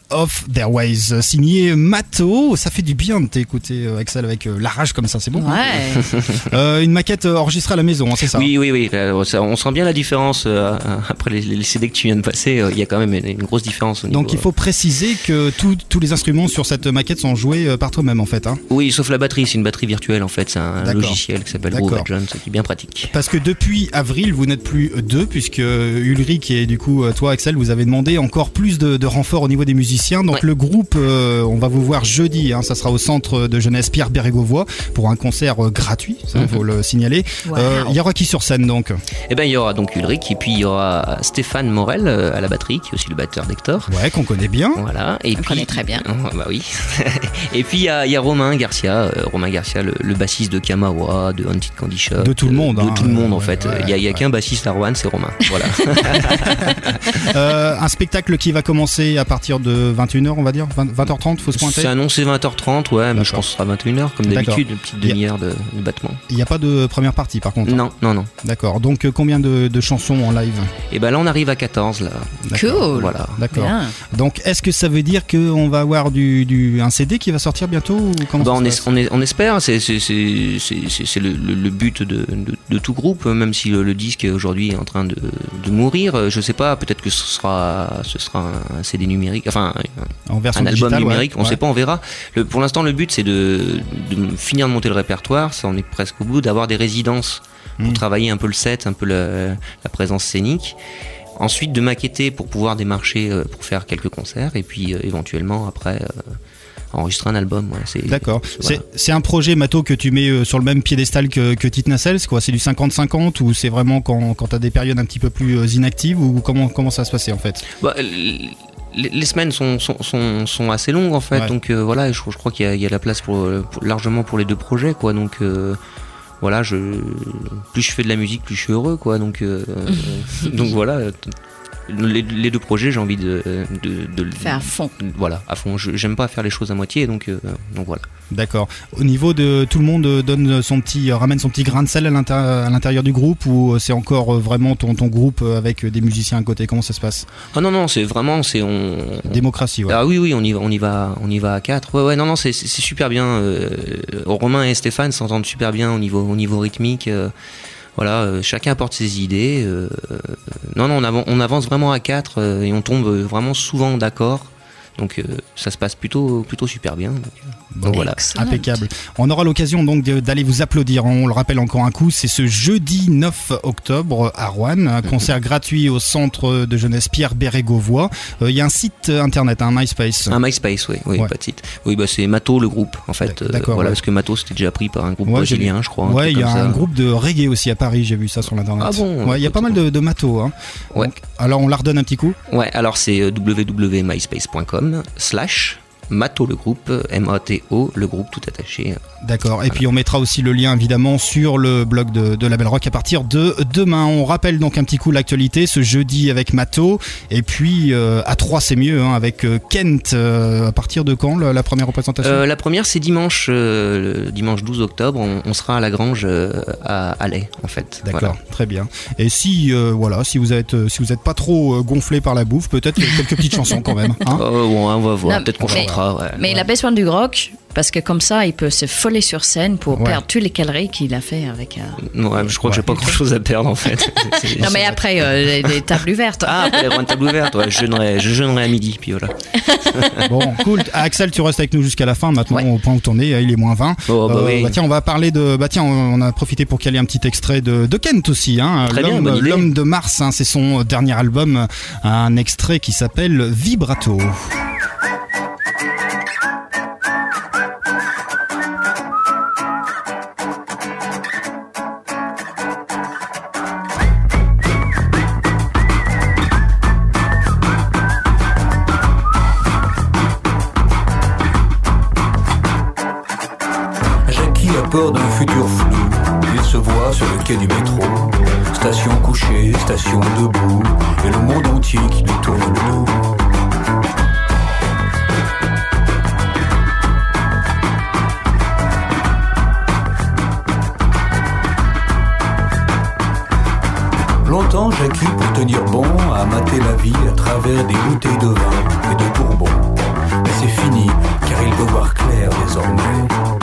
Of Their Ways, signé Mato. Ça fait du bien de t'écouter, euh, Axel, avec euh, la rage comme ça, c'est bon. hein Ouais. Euh, une maquette enregistrée à la maison, hein, c'est ça Oui, oui, oui. euh, ça- on sent bien la différence euh, après les, les CD que tu viens de passer. euh, Il y a quand même une, une grosse différence. Au niveau, Donc il faut préciser que tous- tous les instruments sur cette maquette sont joués euh, par toi-même en fait. Hein. Oui, sauf la batterie. C'est une batterie virtuelle en fait. C'est un logiciel qui s'appelle. Groove Agent, qui est bien pratique. Parce que depuis avril, vous n'êtes plus deux, puisque Ulrich et du coup toi, Axel, vous avez demandé encore plus de, de renforts au niveau des musiciens. Donc le groupe, euh, on va vous voir jeudi, hein, ça sera au centre de jeunesse Pierre Bérégovois pour un concert euh, gratuit, ça Mhm. faut le signaler. Wow. Euh, Il y aura qui sur scène donc? Eh ben, il y aura donc Ulrich et puis il y aura Stéphane Morel euh, à la batterie, qui est aussi le batteur d'Hector. Ouais, qu'on connaît bien. Voilà. Et On puis, connaît très bien. Oh, bah oui. et puis il y a, il y a Romain Garcia, euh, Romain Garcia, le, le bassiste de Kamawa, de Haunted Candy Shop. De tout le monde, De hein, tout le monde en fait. ouais, il y a, il qu'un bassiste à Rouen, c'est Romain. Voilà. Euh, Un spectacle qui va commencer à partir de 21h, on va dire? 20, 20h30, faut se pointer? C'est annoncé 20h30, ouais, mais je pense que ce sera 21h comme D'accord. d'habitude, une petite demi-heure de, de battement. Il n'y a pas de première partie par contre Non, non, non. D'accord. Donc euh, combien de, de chansons en live? Et ben là on arrive à 14 là. D'accord. Voilà. D'accord. Donc est-ce que ça veut dire qu'on va avoir du, du, un CD qui va sortir bientôt ou comment Bah, on, es- on, est- on espère, c'est c'est- c'est- c'est- c'est- c'est le, le- le but de, de- de tout groupe, même si le, le disque aujourd'hui est en train de, de mourir. euh, Je sais pas, peut-être que ce sera, ce sera un CD numérique, enfin En version un album digitale, ouais. numérique, on Ouais. sait pas, on verra. Le- pour l'instant, le but c'est de, de finir de monter le répertoire, ça on est presque au bout, d'avoir des résidences pour Mm. travailler un peu le set, un peu la, la présence scénique. Ensuite, de maqueter pour pouvoir démarcher euh, pour faire quelques concerts, et puis euh, éventuellement après euh, enregistrer un album. ouais, D'accord. voilà. C'est- un projet, Mato, que tu mets sur le même piédestal que, que Tite Nacelle C'est quoi C'est du 50-50 ou c'est vraiment quand, quand tu as des périodes un petit peu plus inactives ou comment, comment ça se passait en fait? Bah, les, les semaines sont, sont, sont, sont assez longues en fait, Ouais. donc euh, voilà, je, je crois qu'il y, a- il y a la place pour, pour- largement pour les deux projets, quoi. Donc euh, voilà, je, plus je fais de la musique, plus je suis heureux, quoi. Donc, euh, donc voilà, les, les deux projets, j'ai envie de, de, de le Faire à fond. Voilà, à fond. Je- J'aime pas faire les choses à moitié, donc, euh, donc voilà. D'accord. Au niveau de tout le monde euh, donne son petit, euh, ramène son petit grain de sel à l'intérieur du groupe ou c'est encore vraiment ton, ton groupe avec des musiciens à côté? Comment ça se passe? Ah non non, c'est vraiment c'est on Démocratie, ouais. Ah oui oui, on y va on y va on y va à quatre. Ouais ouais non non, c'est super bien euh, Romain et Stéphane s'entendent super bien au niveau au niveau rythmique euh, voilà, euh, chacun apporte ses idées. euh, euh, non non, on, avan- on avance vraiment à quatre et on tombe vraiment souvent d'accord. Donc ça se passe plutôt plutôt super bien. Donc voilà. Impeccable. On aura l'occasion donc d'aller vous applaudir. On le rappelle encore un coup, c'est ce jeudi 9 octobre à Rouen, un concert gratuit au centre de jeunesse Pierre Bérégovois. Euh, Il y a un site internet, un MySpace. Un MySpace, oui, oui, Ouais. pas de site. Oui, bah c'est Mato le groupe, en fait. Euh, D'accord, voilà, ouais. parce que Mato c'était déjà pris par un groupe Ouais, brésilien, je crois. Ouais, il y a ça. un groupe de reggae aussi à Paris, j'ai vu ça sur l'internet. Ah bon il y a pas mal de, de matos. Hein. Ouais. Donc, alors on la redonne un petit coup Ouais, alors c'est euh, www.myspace.com slash Mato le groupe, M-A-T-O, le groupe tout attaché. D'accord. Et puis on mettra aussi le lien évidemment sur le blog de, de la Belle Rock à partir de demain. On rappelle donc un petit coup l'actualité ce jeudi avec Mato. Et puis euh, à 3 c'est mieux hein, avec euh, Kent. euh, à partir de quand la, la première représentation? Euh, la première c'est dimanche, euh, le dimanche 12 octobre, on, on sera à la Grange euh, à Alais en fait. D'accord, Voilà. très bien. Et si euh, voilà, si vous êtes euh, si vous êtes pas trop gonflé par la bouffe, peut-être quelques petites chansons quand même. hein? Oh, bon, on va voir, peut-être qu'on mais- Mais il a besoin du rock parce que comme ça, il peut se foller sur scène pour Ouais. perdre tous les calories qu'il a fait avec. euh, Ouais, je crois que j'ai pas grand chose à perdre en fait. Non, mais après, euh, les, les tables ouvertes. Ah, après avoir une table ouverte, ouais, je jeûnerai, je jeûnerai à midi, puis voilà. Bon, cool. Axel, tu restes avec nous jusqu'à la fin. Maintenant, au point où t'en es, il est moins 20. Oh, bah oui. tiens, on va parler de. Bah tiens, on a profité pour caler un petit extrait de, de Kent aussi. Hein, Très bien, L'homme- bonne idée. L'homme de Mars, hein, c'est son dernier album. Un extrait qui s'appelle Vibrato. Peur d'un futur flou. Il se voit sur le quai du métro. Station couchée, station debout. Et le monde entier qui lui tourne le dos. Longtemps, Jackie, pour tenir bon, a maté la vie à travers des bouteilles de vin et de bourbon. Mais c'est fini, car il veut voir clair désormais.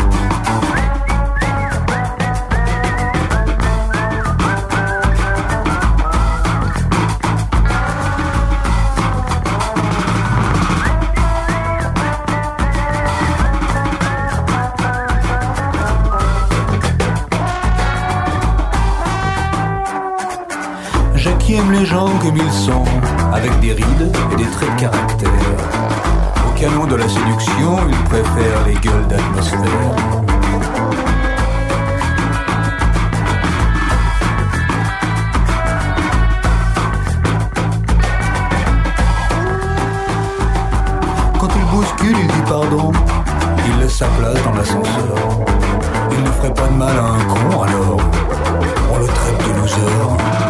Dans l'ascenseur. Il ne ferait pas de mal à un con alors. On le traite de loser.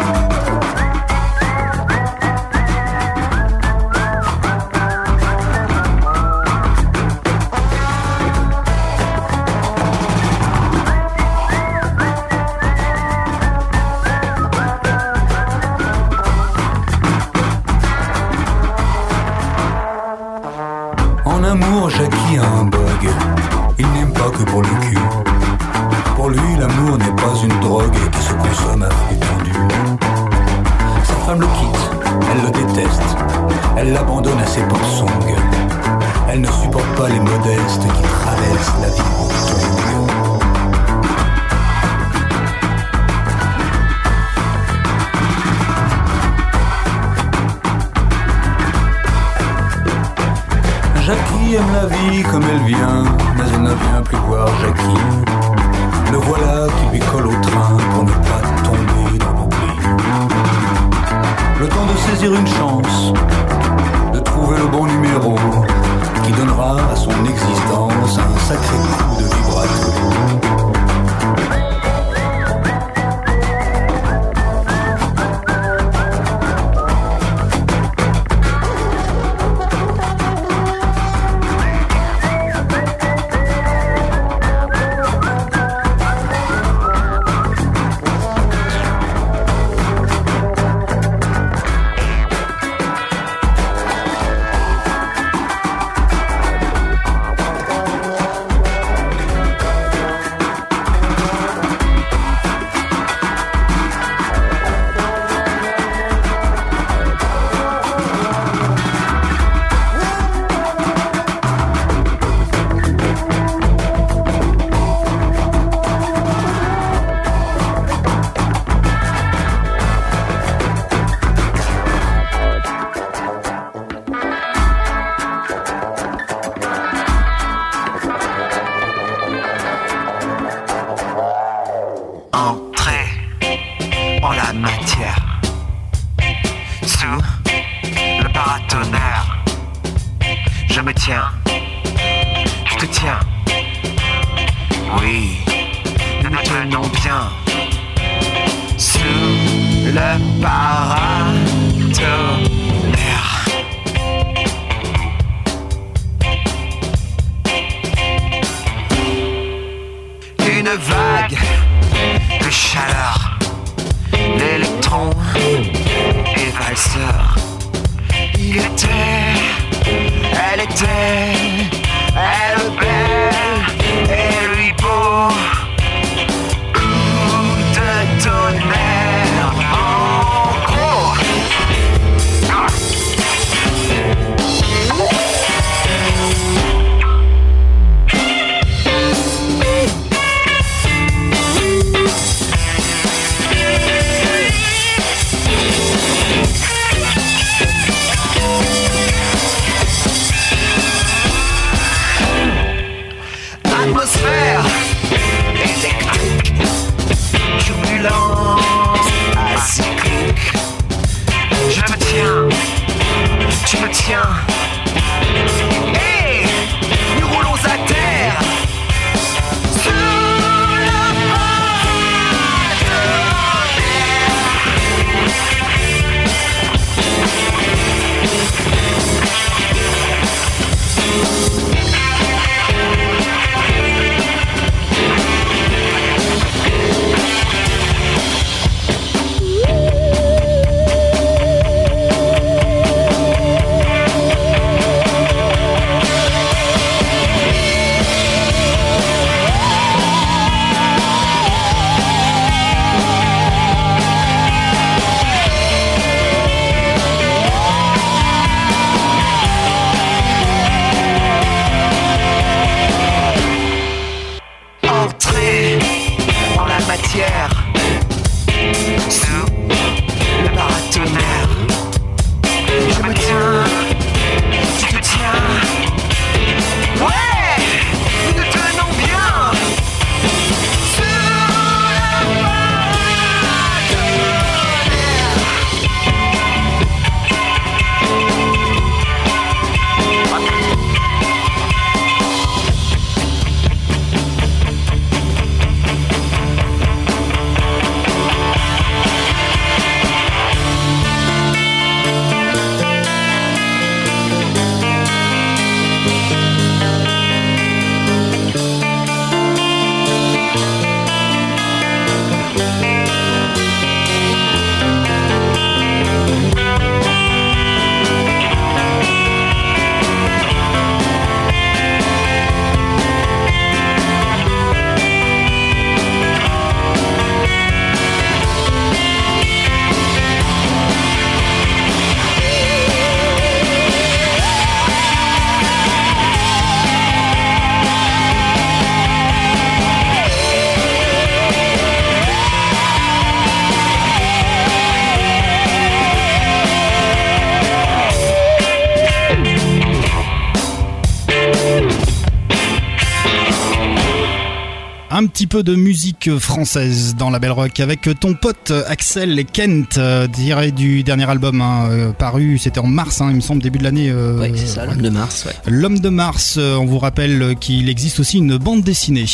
Peu de musique française dans la Belle Rock avec ton pote Axel Kent, euh, tiré du dernier album hein, euh, paru, c'était en mars, hein, il me semble, début de l'année. euh, Ouais, c'est ça, l'homme de Mars. Ouais. L'homme de Mars, on vous rappelle qu'il existe aussi une bande dessinée.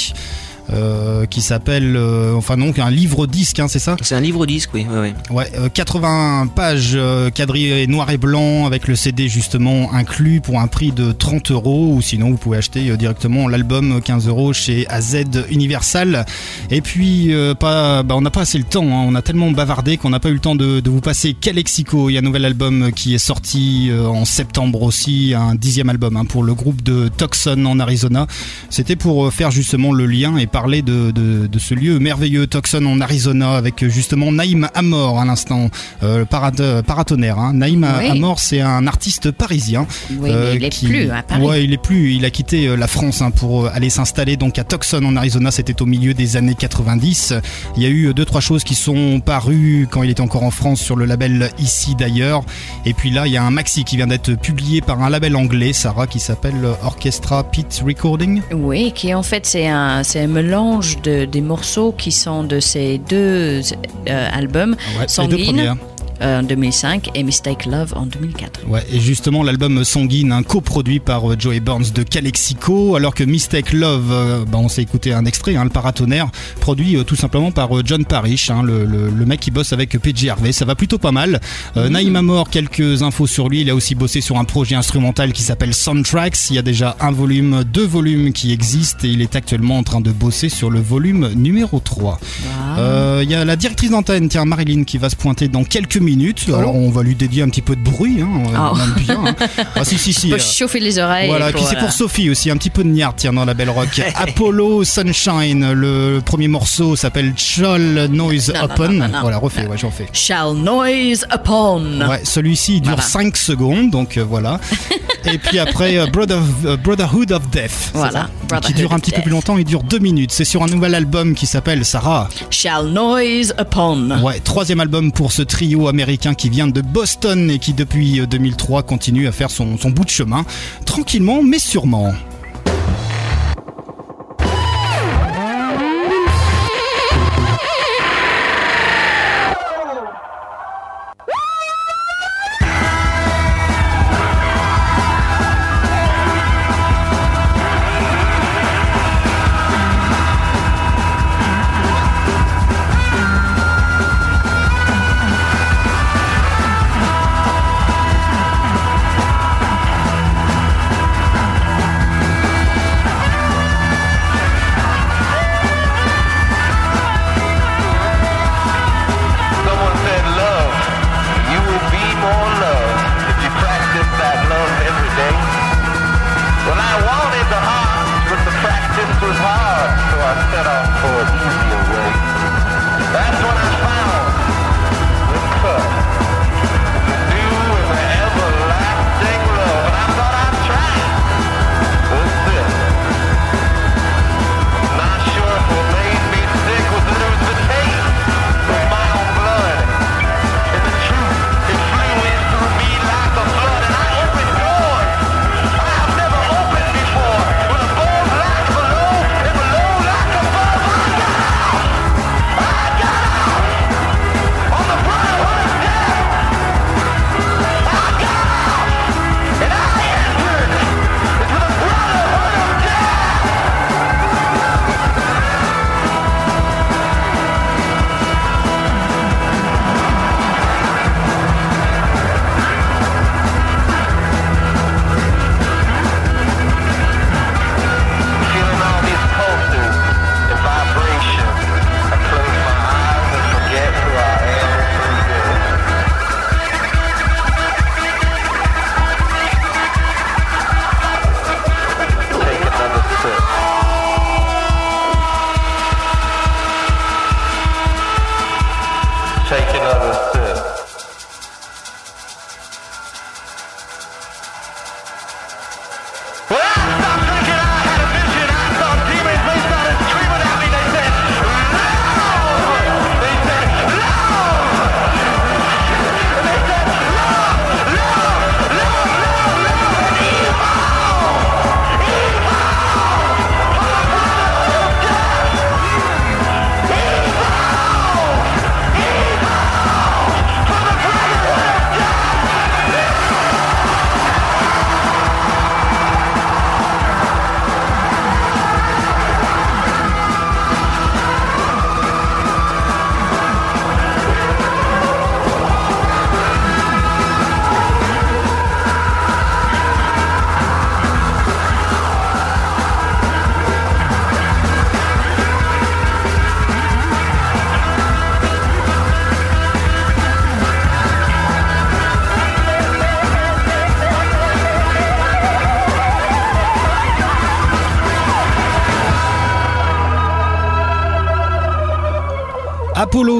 Euh, qui s'appelle, euh, enfin non, un livre disque, hein, c'est ça? C'est un livre disque, oui. ouais, ouais. Ouais, euh, 80 pages euh, quadrillées noir et blanc avec le CD justement inclus pour un prix de 30 euros ou sinon vous pouvez acheter directement l'album 15 euros chez AZ Universal. Et puis pas, bah, on n'a pas assez le temps, hein, on a tellement bavardé qu'on n'a pas eu le temps de, de vous passer Calexico. Il y a un nouvel album qui est sorti en septembre aussi, un dixième album hein, pour le groupe de Tucson en Arizona. C'était pour faire justement le lien et parler de, de, de ce lieu merveilleux Tucson en Arizona avec euh, justement Naïm Amor à l'instant, euh, le parade- euh, paratonnerre. Hein. Naïm Oui. Amor, c'est un artiste parisien. Oui, mais il est plus à Paris. Ouais, il est plus. Il a quitté la France hein, pour aller s'installer donc à Tucson en Arizona. C'était au milieu des années 90. Il y a eu deux trois choses qui sont parues quand il était encore en France sur le label ici d'ailleurs. Et puis là, il y a un maxi qui vient d'être publié par un label anglais, Sarah, qui s'appelle Orchestra Pit Recording. Oui, qui en fait c'est un, c'est un mélange de, des morceaux qui sont de ces deux euh, albums, Ouais, les deux premières. Euh, en 2005 et Mistake Love en 2004. Ouais, et justement, l'album Sanguine, un coproduit par euh, Joey Burns de Calexico, alors que Mistake Love, euh, bah, on s'est écouté un extrait, hein, le paratonnerre, produit tout simplement par John Parrish, hein, le, le- le mec qui bosse avec PJ Harvey. Ça va plutôt pas mal. Euh, Naïm Amor, quelques infos sur lui. Il a aussi bossé sur un projet instrumental qui s'appelle Soundtracks. Il y a déjà un volume, deux volumes qui existent et il est actuellement en train de bosser sur le volume numéro 3. Euh, Il y a la directrice d'antenne, tiens, Marilyn, qui va se pointer dans quelques minutes. Alors, on va lui dédier un petit peu de bruit. Hein, on aime bien. hein. Ah, si, si, si. Faut euh, chauffer les oreilles. voilà, et puis c'est pour Sophie aussi, un petit peu de niard, tiens, dans la belle rock. Apollo Sunshine, le premier morceau s'appelle Shall Noise Non, non, Open. non, non, non. voilà, refais, ouais, j'en fais. Shall noise upon. Ouais, celui-ci dure Voilà. 5 secondes, donc euh, voilà. et puis après, euh, Brother- euh, Brotherhood of Death. Voilà, qui dure un petit peu plus longtemps, il dure 2 minutes. C'est sur un nouvel album qui s'appelle Sarah. Shall noise upon. Ouais, troisième album pour ce trio américain qui vient de Boston et qui depuis euh, 2003 continue à faire son, son bout de chemin, tranquillement mais sûrement.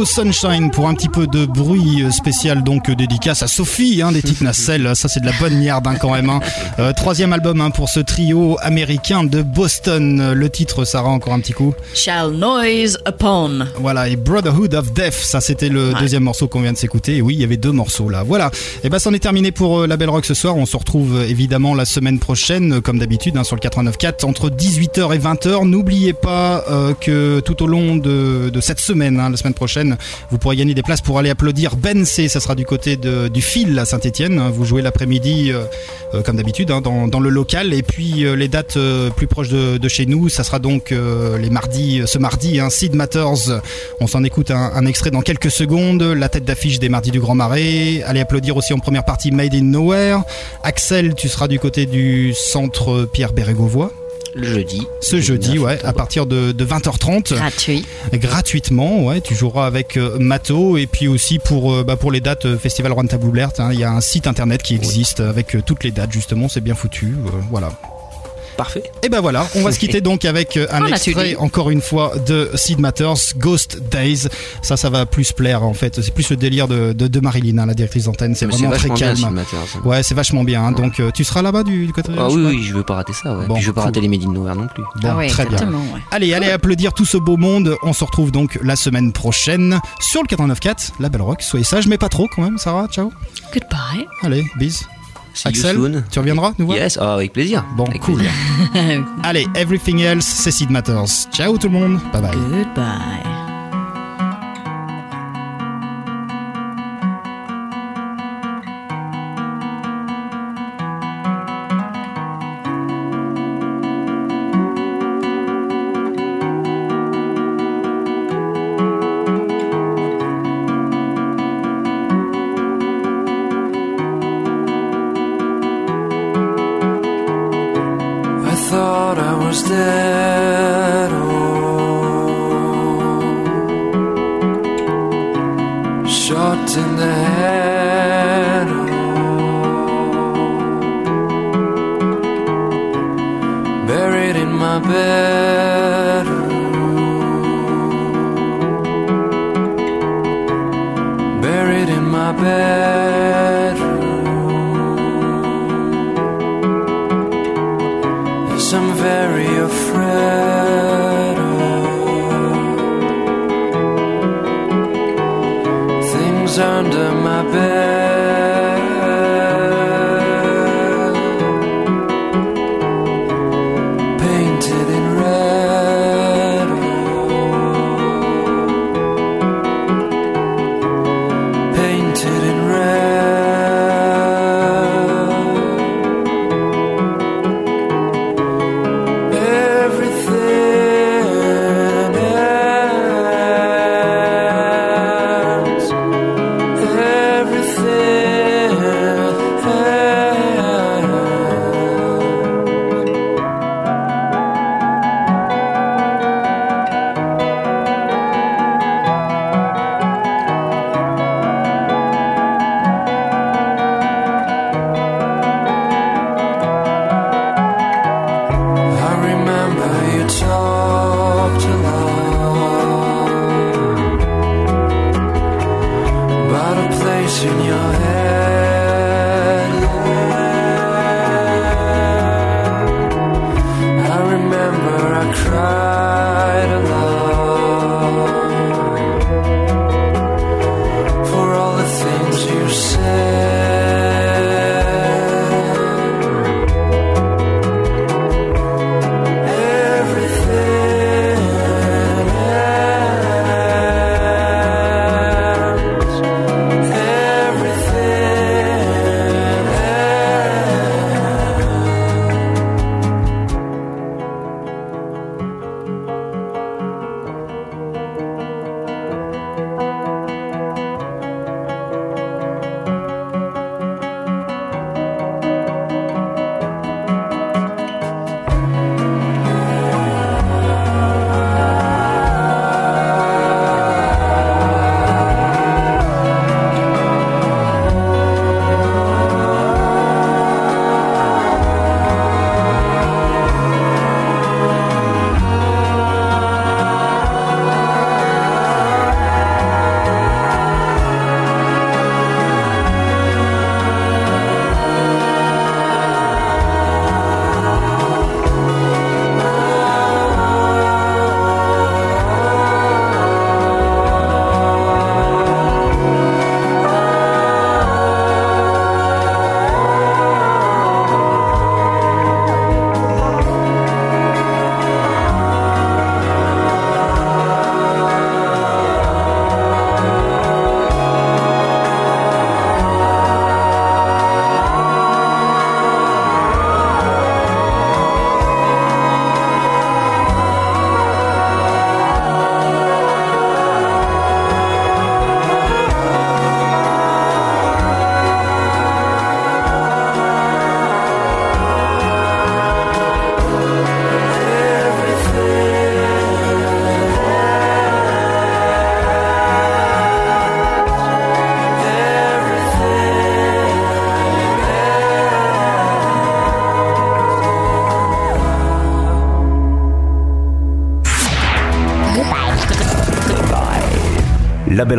Sunshine pour un petit peu de bruit spécial donc euh, dédicace à Sophie hein, des petites nacelles. Ça c'est de la bonne merde hein, quand même hein. Euh, troisième album hein, pour ce trio américain de Boston. Le titre Sarah encore un petit coup. Shall noise upon. voilà et Brotherhood of Death ça c'était le Ouais. deuxième morceau qu'on vient de s'écouter. Et oui il y avait deux morceaux là. Voilà. Et ben c'en est terminé pour euh, la Belle Rock ce soir. On se retrouve évidemment la semaine prochaine comme d'habitude hein, sur le 89.4 entre 18h et 20h n'oubliez pas euh, que tout au long de, de cette semaine la semaine semaine vous pourrez gagner des places pour aller applaudir Ben C. Ça sera du côté du fil à Saint-Etienne. Vous jouez l'après-midi, euh, euh, comme d'habitude, hein, dans, le local. Et puis euh, les dates plus proches de, chez nous, ça sera donc les mardis, ce mardi, hein, Sid Matters. On s'en écoute un, un extrait dans quelques secondes. La tête d'affiche des mardis du Grand Marais. Allez applaudir aussi en première partie Made in Nowhere. Axel, tu seras du côté du centre Pierre Bérégovois. Le jeudi. Ce jeudi, ouais, à partir de, de 20h30. Gratuit. Gratuitement, ouais. Tu joueras avec euh, Mato et puis aussi pour euh, bah, pour les dates euh, Festival Juan Taboulert, hein, il y a un site internet qui existe avec euh, toutes les dates justement. C'est bien foutu, euh, voilà. Parfait. Et ben voilà, on va se quitter donc avec euh, un extrait encore une fois de Sid Matters, Ghost Days. Ça, ça va plus plaire en fait. C'est plus le délire de, de, de Marilyn, hein, la directrice d'antenne. C'est vraiment très vachement bien, calme. Sid Matters. Ouais, c'est vachement bien. hein. Donc euh, tu seras là-bas du, du côté. Ah oui, oui, je veux pas rater ça. Ouais. Bon, Puis je veux pas cool. rater les Made in Nowhere non plus. Bon, Ah très bien. Allez, allez applaudir tout ce beau monde. On se retrouve donc la semaine prochaine sur le 89.4, la Belle Rock. Soyez sages, mais pas trop quand même, Sarah. Ciao. Goodbye. Allez, bis. Axel, soon. tu reviendras nous voir Yes, ah, avec plaisir. Bon, Avec cool. plaisir. Allez, everything else, c'est Sid Matters. Ciao tout le monde. Bye bye. Goodbye.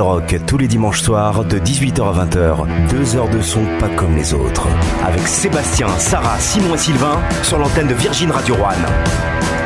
Rock, tous les dimanches soirs de 18h à 20h. Deux heures de son pas comme les autres. Avec Sébastien, Sarah, Simon et Sylvain sur l'antenne de Virgin Radio One.